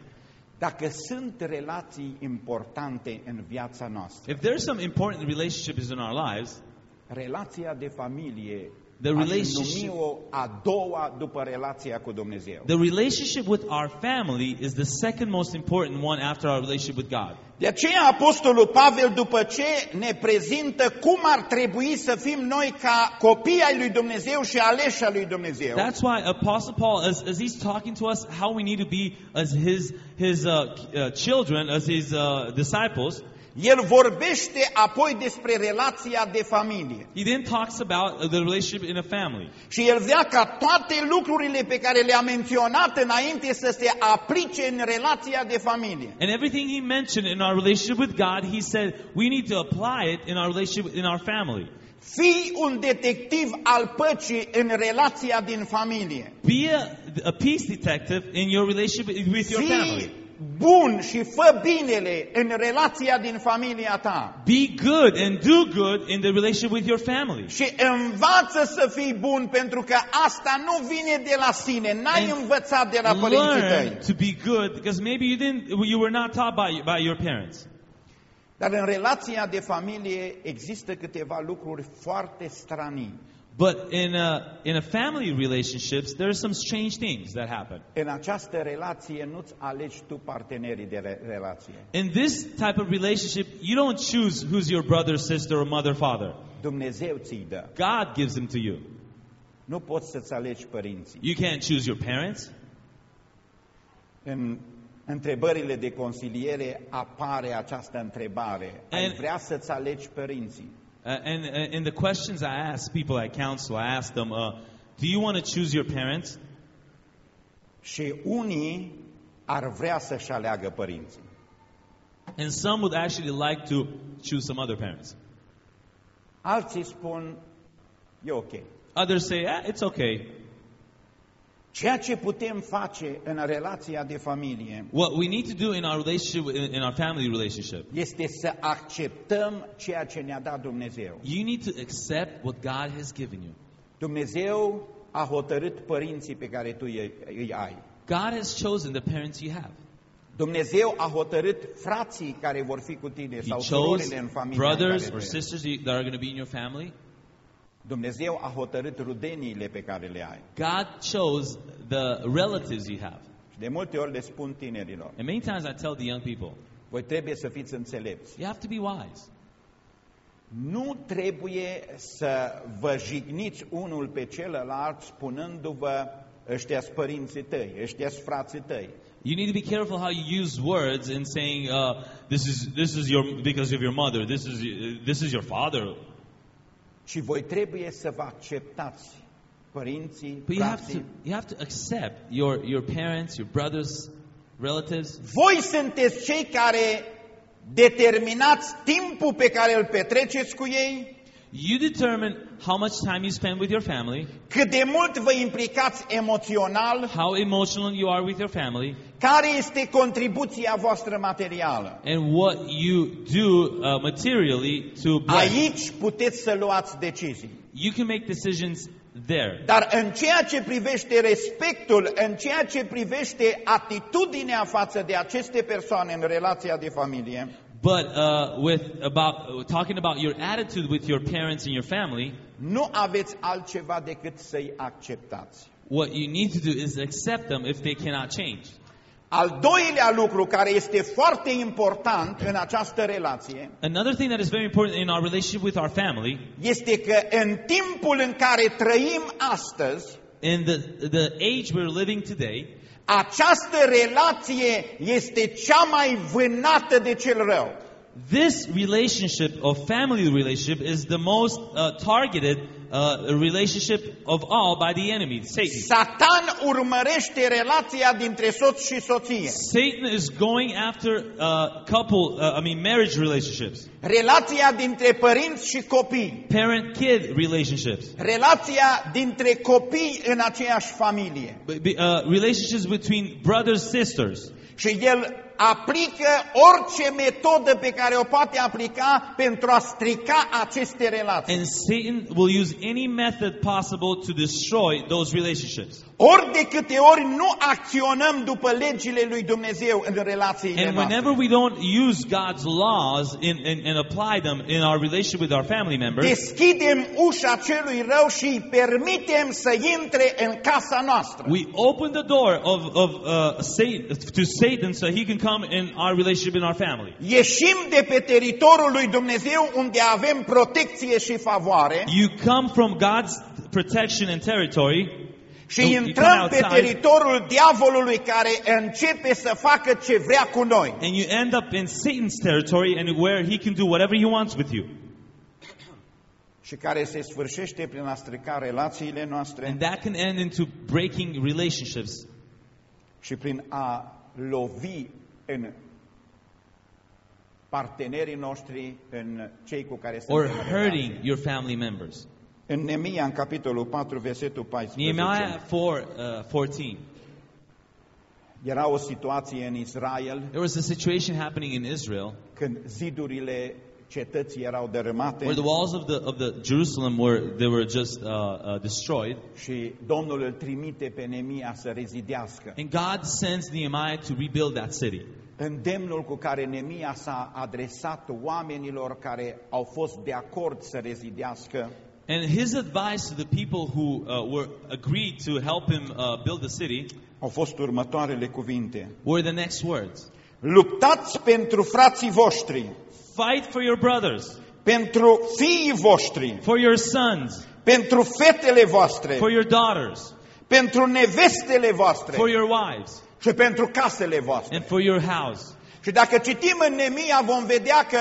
Dacă sunt relații importante în viața noastră, If there's some important relationships in our lives, relația de familie The relationship- numi o a doua după relația cu Dumnezeu. the relationship with our family is the second most important one after our relationship with God. De aceea Apostolul Pavel, după ce ne prezintă cum ar trebui să fim noi ca copii ai lui Dumnezeu și aleși ai lui Dumnezeu, That's why Apostle Paul, as, as he's talking to us, how we need to be as his his uh, uh, children, as his uh, disciples. El vorbește apoi despre relația de familie. He then talks about uh, the relationship in a family. Și el vrea ca toate lucrurile pe care le-a menționat înainte să se aplice în relația de familie. And everything he mentioned in our relationship with God, he said we need to apply it in our relationship in our family. Fii un detectiv al păcii în relația din familie. Be a, a peace detective in your relationship with your family. Fii bun și fă binele în relația din familia ta. Be good and do good in the relationship with your family. Și învață să fii bun pentru că asta nu vine de la sine. N-ai And învățat de la părinții tăi. Learn to be good because maybe you didn't, you were not taught by, by your parents. Dar în relația de familie există câteva lucruri foarte stranii. But in a, in a family relationships, there are some strange things that happen. În această relație nu-ți alegi tu partenerii de re- relație. In this type of relationship, you don't choose who's your brother, sister, or mother, father. Dumnezeu ți-i dă. God gives them to you. Nu poți să-ți alegi părinții. You can't choose your parents. În întrebările de consiliere apare această întrebare. Ai And- vrea să-ți alegi părinții? Uh, and uh, in the questions I ask people at council, I ask them, uh, do you want to choose your parents? Și unii ar vrea să-și aleagă părinții. And some would actually like to choose some other parents. Alții spun, e ok. Others say, ah, it's okay. Ceea ce putem face în relația de familie What we need to do in our relationship, in, in our family relationship, este să acceptăm ceea ce ne-a dat Dumnezeu. you need to accept what God has given you. Dumnezeu a hotărât părinții pe care tu îi îi ai. God has chosen the parents you have. Dumnezeu a hotărât frații care vor fi cu tine He sau chose surorile în familia în brothers care or tu ești. sisters you- that are going to be in your family. Dumnezeu a hotărât rudeniile pe care le ai. God chose the relatives you have. Și de multe ori le spun tinerilor, And many times I tell the young people, voi trebuie să fiți înțelepți. you have to be wise. Nu trebuie să vă jigniți unul pe celălalt spunându-vă ăștia părinții tăi, ăștia frații tăi. You need to be careful how you use words in saying, uh, "This is this is your because of your mother. This is this is your father." Și voi trebuie să vă acceptați părinții, But you have to frații. you have to accept your your parents, your brothers, relatives. Voi sunteți cei care determinați timpul pe care îl petreceți cu ei, You determine how much time you spend with your family, cât de mult vă implicați emoțional, how emotional you are with your family, care este contribuția voastră materială. and what you do uh, materially to bless. Aici puteți să luați decizii. You can make decisions there. Dar în ceea ce privește respectul, în ceea ce privește atitudinea față de aceste persoane în relația de familie, But uh, with about uh, talking about your attitude with your parents and your family, nu aveți altceva decât să-i acceptați. what you need to do is accept them if they cannot change. Al doilea lucru care este foarte important în această relație Another thing that is very important in our relationship with our family este că în timpul în care trăim astăzi, In the, the age we're living today, această relație este cea mai vânată de cel rău. this relationship of family relationship is the most uh, targeted uh, relationship of all by the enemy, Satan. Satan urmărește relația dintre soț și soție. Satan is going after uh, couple, uh, I mean marriage relationships, Relația dintre părinți și copii. parent-kid relationships, Relația dintre copii în aceeași familie. b- b- uh, relationships between brothers, sisters. Și el aplică orice metodă pe care o poate aplica pentru a strica aceste relații. And Satan will use any method possible to destroy those relationships. Ori de câte ori nu acționăm după legile lui Dumnezeu în relațiile And noastre. whenever we don't use God's laws in, in, and apply them in our relationship with our family members, Deschidem ușa celui rău și îi permitem să intre în casa noastră. we open the door of, of uh, Satan, to Satan so he can come in our relationship in our family. Ieșim de pe teritoriul lui Dumnezeu unde avem protecție și favoare You come from God's protection and territory și You- you intrăm come pe outside. teritoriul diavolului care începe să facă ce vrea cu noi. and you end up in Satan's territory and where he can do whatever he wants with you. Și care se sfârșește prin a strica relațiile noastre And that can end into breaking relationships și prin a lovi în partenerii noștri, în cei cu care or suntem în relație. hurting your family members. În Nemia, în capitolul 4, versetul 14, Nehemiah 4, uh, 14. era o situație în Israel There was a situation happening in Israel când zidurile cetății erau dărâmate where the walls of the of the Jerusalem were they were just uh, uh, destroyed, și Domnul îl trimite pe Nemia să rezidească. and God sends Nehemiah to rebuild that city. Îndemnul cu care Nemia s-a adresat oamenilor care au fost de acord să rezidească And his advice to the people who uh, were agreed to help him uh, build the city au fost următoarele cuvinte. were the next words: Luptați pentru frații voștri, Fight for your brothers, pentru fiii voștri, for your sons, pentru fetele voastre, for your daughters, pentru nevestele voastre. for your wives, și pentru casele voastre. and for your house. Și dacă citim în Nemia vom vedea că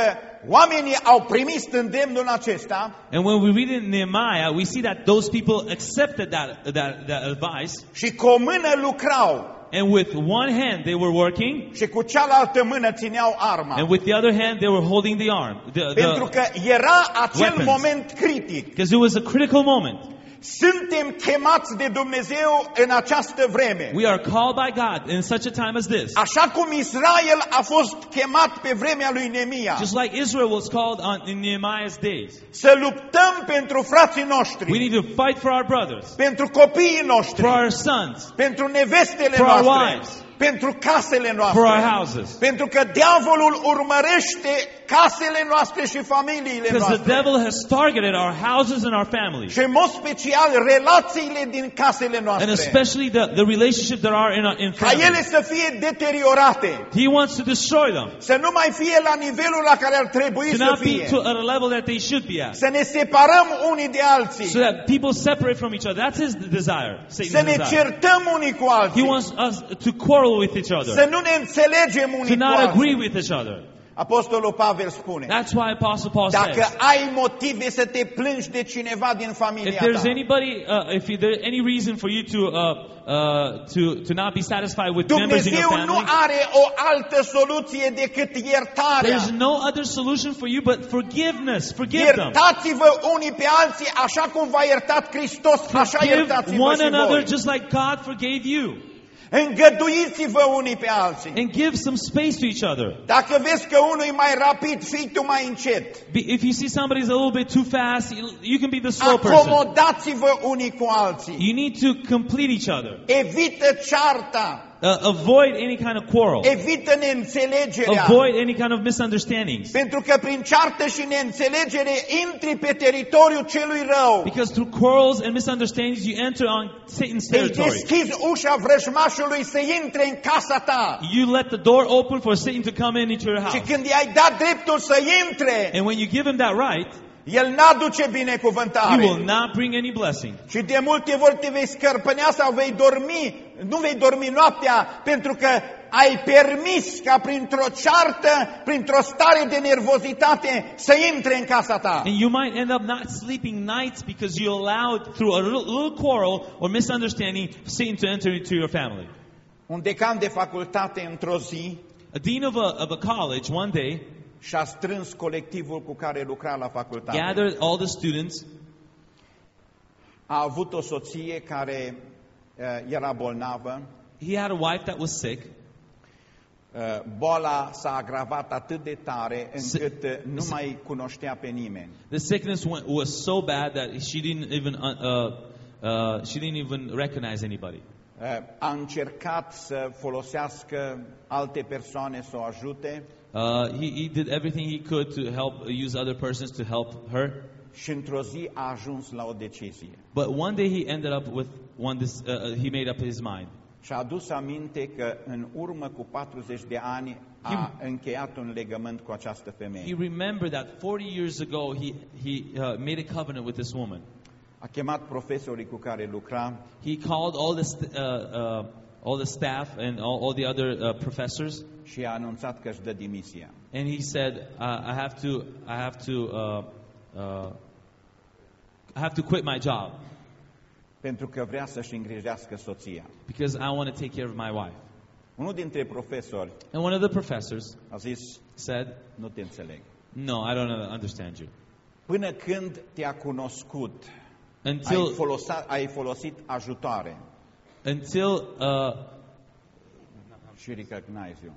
oamenii au primit îndemnul acesta. And when we read in Nehemiah, we see that those people accepted that, that, that advice, și cu o mână lucrau and with one hand they were working, și cu cealaltă mână țineau arma. and with the other hand they were holding the arm. The, Pentru the, că era acel weapons. moment critic. because it was a critical moment. Suntem chemați de Dumnezeu în această vreme. We are called by God in such a time as this. Așa cum Israel a fost chemat pe vremea lui Nemia Just like Israel was called on, in Nehemiah's days. să luptăm pentru frații We noștri, need to fight for our brothers, pentru copiii noștri, for our sons, pentru nevestele For our noastre, wives. Pentru casele for our noastre. houses. Pentru că diavolul urmărește casele noastre și familiile Because the noastre. devil has targeted our houses and our families. Și în mod special relațiile din casele And noastre. especially the, the relationships that are in, our, in Ca ele families. să fie deteriorate. He wants to destroy them. Să nu mai fie la nivelul la care ar trebui To să not be fie. to, at a level that they should be at. Să ne separăm unii de alții. So that people separate from each other. That's his desire. Să Satan's ne desire. certăm unii cu He alții. wants us to quarrel with each Să other. nu ne înțelegem To unii cu not agree alții. with each other. Apostolul Pavel spune. That's why Apostle Paul Dacă says, ai motive să te plângi de cineva din if familia there's ta, anybody, uh, if there's any reason for you to, uh, uh, to, to not be satisfied with members in your Dumnezeu nu family, are o altă soluție decât iertarea. there's no other solution for you but forgiveness. Forgive them. Iertați-vă unii pe alții așa cum v-a iertat Hristos, așa Forgive iertați-vă one și another voi. just like God forgave you. Îngăduiți-vă unii pe alții. And give some space to each other. Dacă vezi că unul e mai rapid, fii tu mai încet. Be- If you see somebody's a little bit too fast, you you can be the slow person. Acomodați-vă unii cu alții. You need to complete each other. Evită cearta. Uh, avoid any kind of quarrel. Evită neînțelegerea. Avoid any kind of misunderstandings. Pentru că prin ceartă și neînțelegere intri pe teritoriul celui rău. Because through quarrels and misunderstandings, you enter on Satan's territory. deschizi ușa vrăjmașului să intre în casa ta. You let the door open for Satan to come in into your Și house. când i-ai dat dreptul să intre, And when you give him that right, el n-aduce He binecuvântare. will not bring any blessing. Și de multe ori te vei scărpânea sau vei dormi, nu vei dormi noaptea pentru că ai permis ca printr-o ceartă, printr-o stare de nervozitate să intre în casa ta. And you might end up not sleeping nights because you allowed, through a little, little quarrel or misunderstanding, Satan to enter into your family. Un decan de facultate într-o zi A dean of a, of a college one day și-a strâns colectivul cu care lucra la facultate. gathered all the students. A avut o soție care uh, era bolnavă, He had a wife that was sick. Uh, boala s-a agravat atât de tare Se- încât uh, nu se- mai cunoștea pe nimeni. The sickness went, was so bad that she didn't even uh, uh, uh, she didn't even recognize anybody. Uh, A încercat să folosească alte persoane să o ajute Uh, he, he did everything he could to help use other persons to help her. și într-o zi a ajuns la o decizie. But one day he ended up with one. This, uh, uh, he made up his mind. Și a adus aminte că în urmă cu 40 de ani a încheiat un legământ cu această He femeie. remembered that 40 years ago he he uh, made a covenant with this woman. A chemat profesorii cu care lucra He called all the st- uh, uh, all the staff and all, all the other uh, professors, și a anunțat că își dă demisia. and he said, uh, "I have to I have to uh, uh, I have to quit my job Pentru că vrea să-și îngrijească soția. because I want to take care of my wife." Unul dintre profesori And one of the professors a zis, said, nu te înțeleg. "No, I don't understand you." Până când te-a cunoscut, ai, Until folosa, ai folosit ajutoare until uh, și recognize you.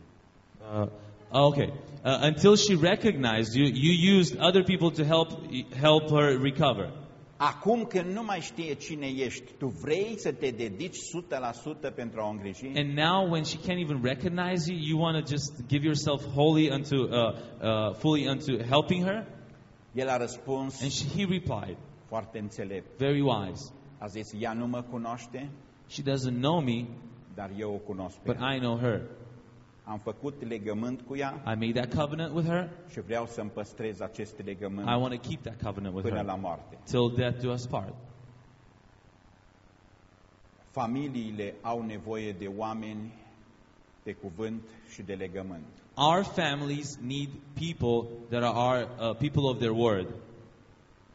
Uh, okay. Uh, until she recognized you, you used other people to help help her recover. Acum când nu mai știe cine ești, tu vrei să te dedici 100% pentru a o îngriji? And now, when she can't even recognize you, you want to just give yourself wholly unto, uh, uh, fully unto helping her. El a răspuns And she, he replied, foarte înțelept. very wise. A zis, ea nu mă cunoaște, She doesn't know me, dar eu o cunosc pe but ea. I know her. Am făcut legământ cu ea I made that covenant with her. și vreau să-mi păstrez acest legământ I want to keep that covenant with până la her moarte. till death do us part. Familiile au nevoie de oameni de cuvânt și de legământ. Our families need people that are uh, people of their word.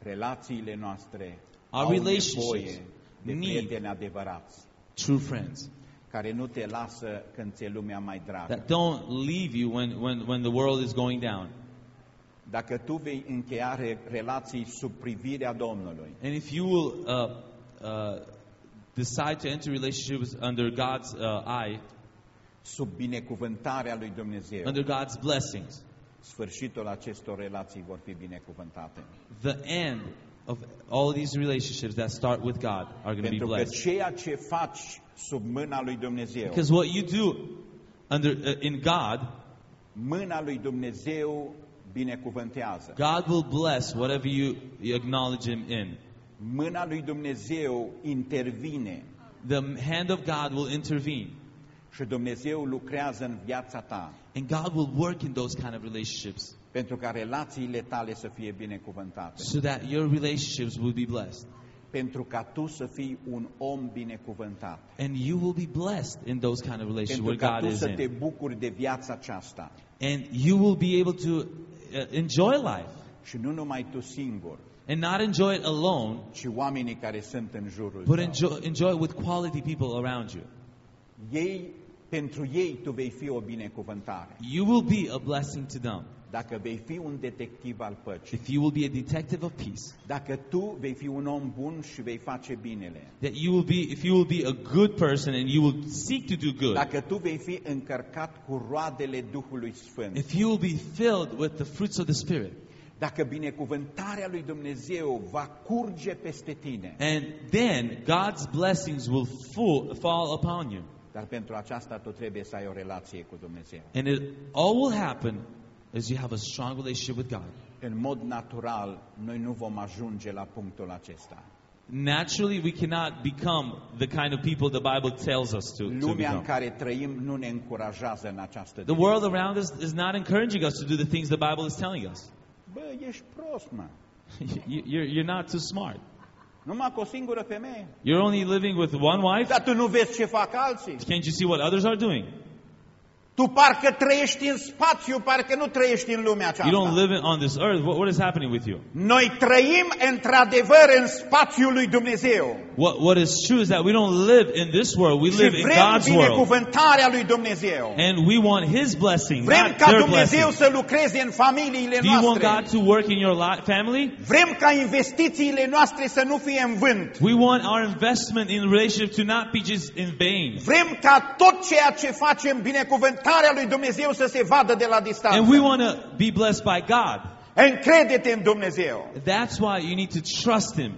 Relațiile noastre Our au relationships nevoie de need- prieteni adevărați True friends. care nu te lasă când ți-e lumea mai dragă. that don't leave you when, when, when the world is going down. Dacă tu vei încheia re- relații sub privirea Domnului, And if you will uh, uh, decide to enter relationships under God's uh, eye, sub binecuvântarea lui Dumnezeu, under God's blessings, sfârșitul acestor relații vor fi binecuvântate. the end of all these relationships that start with God are going to be Pentru că blessed. ceea ce faci sub mâna lui Dumnezeu, Because what you do under uh, in God, mâna lui Dumnezeu binecuvântează. God will bless whatever you, you acknowledge Him in. Mâna lui Dumnezeu intervine The hand of God will intervene, și Dumnezeu lucrează în viața ta and God will work in those kind of relationships pentru ca relațiile tale să fie binecuvântate. so that your relationships will be blessed. Pentru ca tu să fii un om binecuvântat. And you will be blessed in those kind of relationships Pentru where ca God tu is să te in. bucuri de viața aceasta. And you will be able to uh, enjoy life. Și nu numai tu singur, And not enjoy it alone, ci oamenii care sunt în jurul but tău. enjoy, enjoy it with quality people around you. Ei, pentru ei tu vei fi o binecuvântare. You will be a blessing to them. Dacă vei fi un detectiv al păcii, If you will be a detective of peace, dacă tu vei fi un om bun și vei face binele, that you will be, if you will be a good person and you will seek to do good, dacă tu vei fi încărcat cu roadele Duhului Sfânt, if you will be filled with the fruits of the Spirit, dacă binecuvântarea lui Dumnezeu va curge peste tine, and then God's blessings will full, fall upon you. Dar pentru aceasta tu trebuie să ai o relație cu Dumnezeu. And it all will happen as you have a strong relationship with God. În mod natural, noi nu vom ajunge la punctul acesta. Naturally, we cannot become the kind of people the Bible tells us to, to Lumea în become. care trăim nu ne încurajează în această The world around us is not encouraging us to do the things the Bible is telling us. Bă, ești prost, mă. You- You're, you're not too smart. Numai cu o singură femeie. You're only living with one wife. Dar tu nu vezi ce fac alții. Can't you see what others are doing? Tu parcă trăiești în spațiu, parcă nu trăiești în lumea You don't aceasta. live in- on this earth. What, what is happening with you? Noi trăim într-adevăr în spațiul lui Dumnezeu. What, what is true is that we don't live in this world. We Și live in vrem God's world. binecuvântarea lui Dumnezeu. And we want His blessing, Vrem not ca their Dumnezeu blessing. să lucreze în familiile Do you want God noastre. to work in your li- family? Vrem ca investițiile noastre să nu fie în vânt. We want our investment in relationship to not be just in vain. Vrem ca tot ceea ce facem, binecuvântarea lui Dumnezeu să se vadă de la And we distanță. want to be blessed by God. Încrede-te în Dumnezeu. That's why you need to trust Him.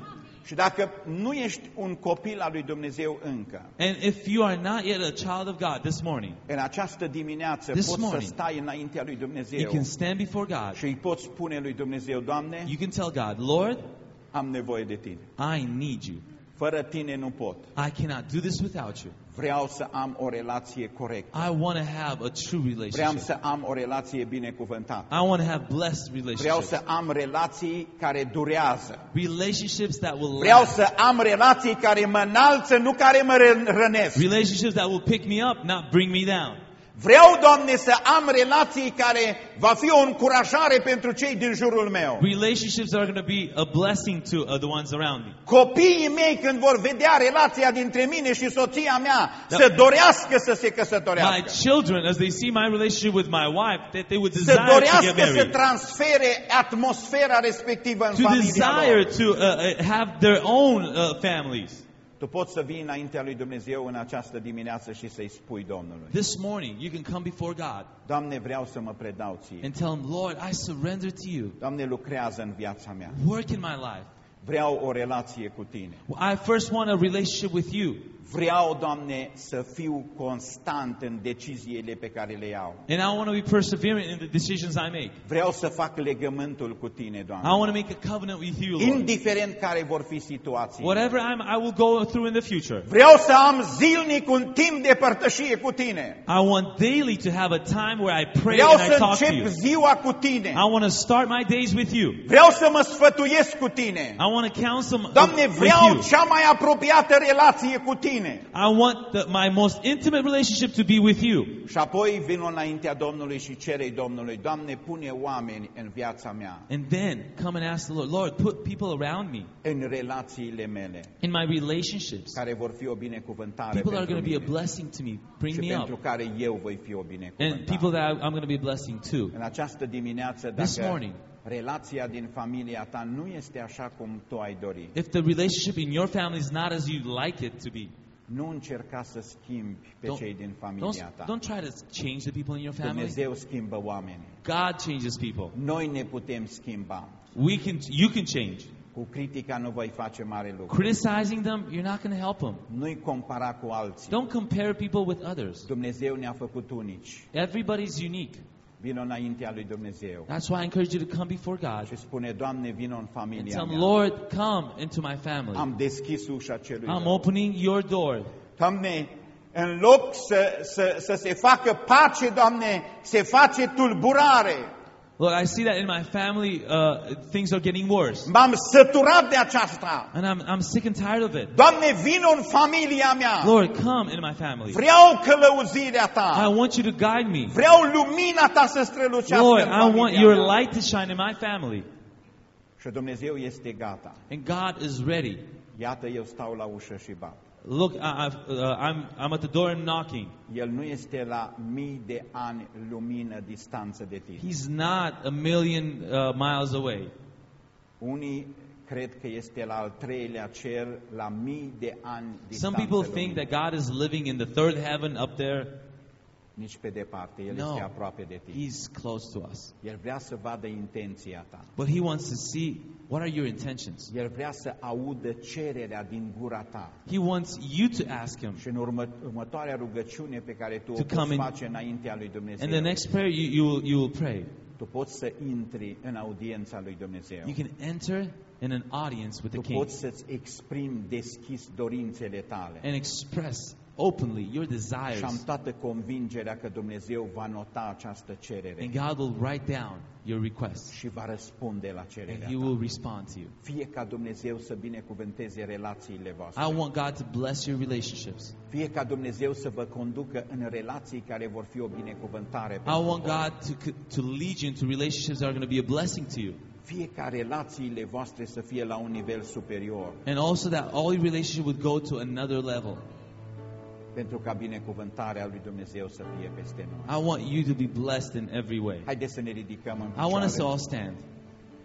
Și dacă nu ești un copil al lui Dumnezeu încă, And if you are not yet a child of God this morning, în această dimineață This poți să morning, stai înaintea lui you Dumnezeu can stand before God. și îi poți spune lui Dumnezeu, Doamne, You can tell God, Lord, am nevoie de Tine. I need you. Fără Tine nu pot. I cannot do this without you. Vreau să am o relație corectă. I want to have a true Vreau relationship. să am o relație binecuvântată. I want to have blessed Vreau relationships. să am relații care durează. Relationships that will Vreau last. să am relații care mă înalță, nu care mă ră- rănesc. Relationships that will pick me up, not bring me down. Vreau, Doamne, să am relații care va fi o încurajare pentru cei din jurul meu. Relationships that are going to be a blessing to uh, the ones around me. Copiii mei, când vor vedea relația dintre mine și soția mea, Da. să dorească să se My căsătorească. children, as they see my relationship with my wife, that they would Să desire to get dorească să married. transfere atmosfera respectivă în To familia desire lor. to uh, uh, have their own uh, families. Tu poți să vii înaintea lui Dumnezeu în această dimineață și să-i spui Domnului. This morning, you can come before God Doamne, vreau să mă predau ție. and tell Him, Lord, I surrender to you. Doamne, lucrează în viața mea. Work in my life. Vreau o relație cu Tine. I first want a relationship with you. Vreau, Doamne, să fiu constant în deciziile pe care le iau. And I want to be perseverant in the decisions I make. Vreau să fac legământul cu Tine, I Doamne. want to make a covenant with you, Lord. Indiferent care vor fi situații. Whatever I'm, I will go through in the future. Vreau să am zilnic un timp de părtășie cu Tine. I want daily to have a time where I pray Vreau and I să talk to încep you. ziua cu Tine. I want to start my days with you. Vreau să mă sfătuiesc cu Tine. I want to counsel m- Doamne, with vreau you. cea mai apropiată relație cu Tine. I want the, my most intimate relationship to be with you. Și apoi vin înaintea Domnului și cerei Domnului, Doamne, pune oameni în viața mea, And then come and ask the Lord, Lord, put people around me în relațiile mele, in my relationships. care vor fi o binecuvântare People are pentru going to be a mine blessing to me. Bring și me pentru up. care eu voi fi o And binecuvântare. people that I- I'm going to be a blessing to. În această dimineață, This dacă morning. relația din familia ta nu este așa cum tu ai dori, If the relationship in your family is not as you'd like it to be, nu încerca să schimbi pe Don't- cei din don't, familia ta. don't try to change the people in your family. Dumnezeu schimbă oamenii. God changes people. Noi ne putem schimba. We can, you can change. Cu critica nu voi face mare lucru. Criticizing them, you're not going to help them. Nu-i compara cu alții. Don't compare people with others. Dumnezeu ne-a făcut unici. Everybody's unique. Vino înaintea lui Dumnezeu That's why I encourage you to come before God și spune, Doamne, vino în and familia tell Him, mea. Lord, come into my family. Am deschis ușa celui I'm rău. opening your door. Doamne, în loc să, să, să se facă pace, Doamne, se face tulburare. Lord, I see that in my family, uh, things are getting worse. M-am săturat de aceasta. And I'm, I'm sick and tired of it. Doamne, vino în familia mea. Lord, come into my family. Vreau călăuzirea I ta. want you to guide me. Vreau lumina ta să strălucească Lord, în I want familia your mea. light to shine in my family. Și Dumnezeu este gata. And God is ready. Iată, eu stau la ușă și bat. Look, I, I've, uh, I'm, I'm at the door and knocking. El nu este la mii de ani lumină distanță de tine. He's not a million uh, miles away. Unii cred că este la al treilea cer, la mii de ani Some distanță people think lumină. that God is living in the third heaven up there. Nici pe departe, El No. este aproape de tine. He's close to us. El vrea să vadă intenția ta. But He wants to see what are your intentions. El vrea să audă cererea din gura ta. He wants you to ask Him. Și în urmă, următoarea rugăciune pe care tu o To poți come in- face înaintea lui Dumnezeu, And the next prayer you, you, will, you will pray. tu poți să intri în audiența lui Dumnezeu. You can enter in an audience with Tu the King poți să-ți exprimi deschis dorințele tale. and express openly your Și desires. am toată convingerea că Dumnezeu va nota această cerere And God will write down your requests. și va răspunde la And cererea He ta. will respond to you. Fie ca Dumnezeu să binecuvânteze relațiile voastre. I want God to bless your relationships. Fie ca Dumnezeu să vă conducă în relații care vor fi o binecuvântare I pentru want voi. God to, to lead you into relationships that are going to be a blessing to you. Fie ca relațiile voastre să fie la un nivel superior, And also that all your relationship would go to another level. Pentru ca binecuvântarea lui Dumnezeu să fie peste noi. I want you to be blessed in every way. Haideți să ne ridicăm în I want us to picioare. all stand.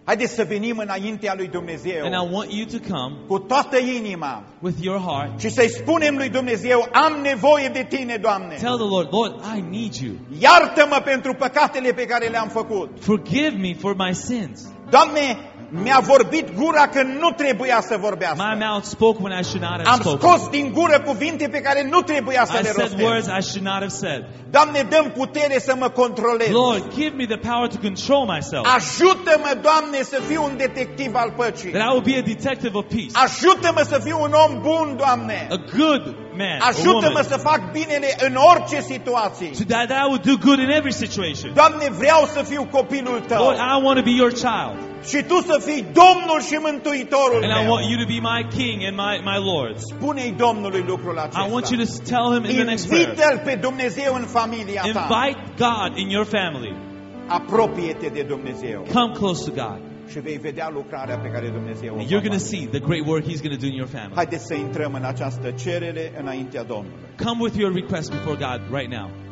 Haideți să venim înaintea lui Dumnezeu And I want you to come cu toată inima with your heart. și să-i spunem lui Dumnezeu, am nevoie de Tine, Doamne. Tell the Lord, Lord, I need you. Iartă-mă pentru păcatele pe care le-am făcut. Forgive me for my sins. Doamne, mi-a vorbit gura că nu trebuia să My vorbească. mouth spoke when I should not have Am spoken. scos din gură cuvinte pe care nu trebuia să I le said words rostesc. I should not have said. Doamne, dăm putere să mă controlez. Lord, give me the power to control myself. Ajută-mă, Doamne, să fiu un detectiv al păcii. That I will be a detective of peace. Ajută-mă să fiu un om bun, Doamne. A good man, a Ajută-mă woman. să fac binele în orice situație. So that, that I would do good in every situation. Doamne, vreau să fiu copilul Tău. Lord, I want to be your child. Și Tu să fii Domnul și Mântuitorul And I meu. want you to be my king and my, my Lord. Spune-i Domnului lucrul acesta. I want you to tell him in the next prayer. Invită-L pe Dumnezeu în familia ta. Invite God in your family. Apropie-te de Dumnezeu Come close to God. Și vei vedea lucrarea pe care Dumnezeu o And va you're going to face. see the great work He's going to do in your family. Haideți să intrăm în această cerere înaintea Domnului. Come with your request before God right now.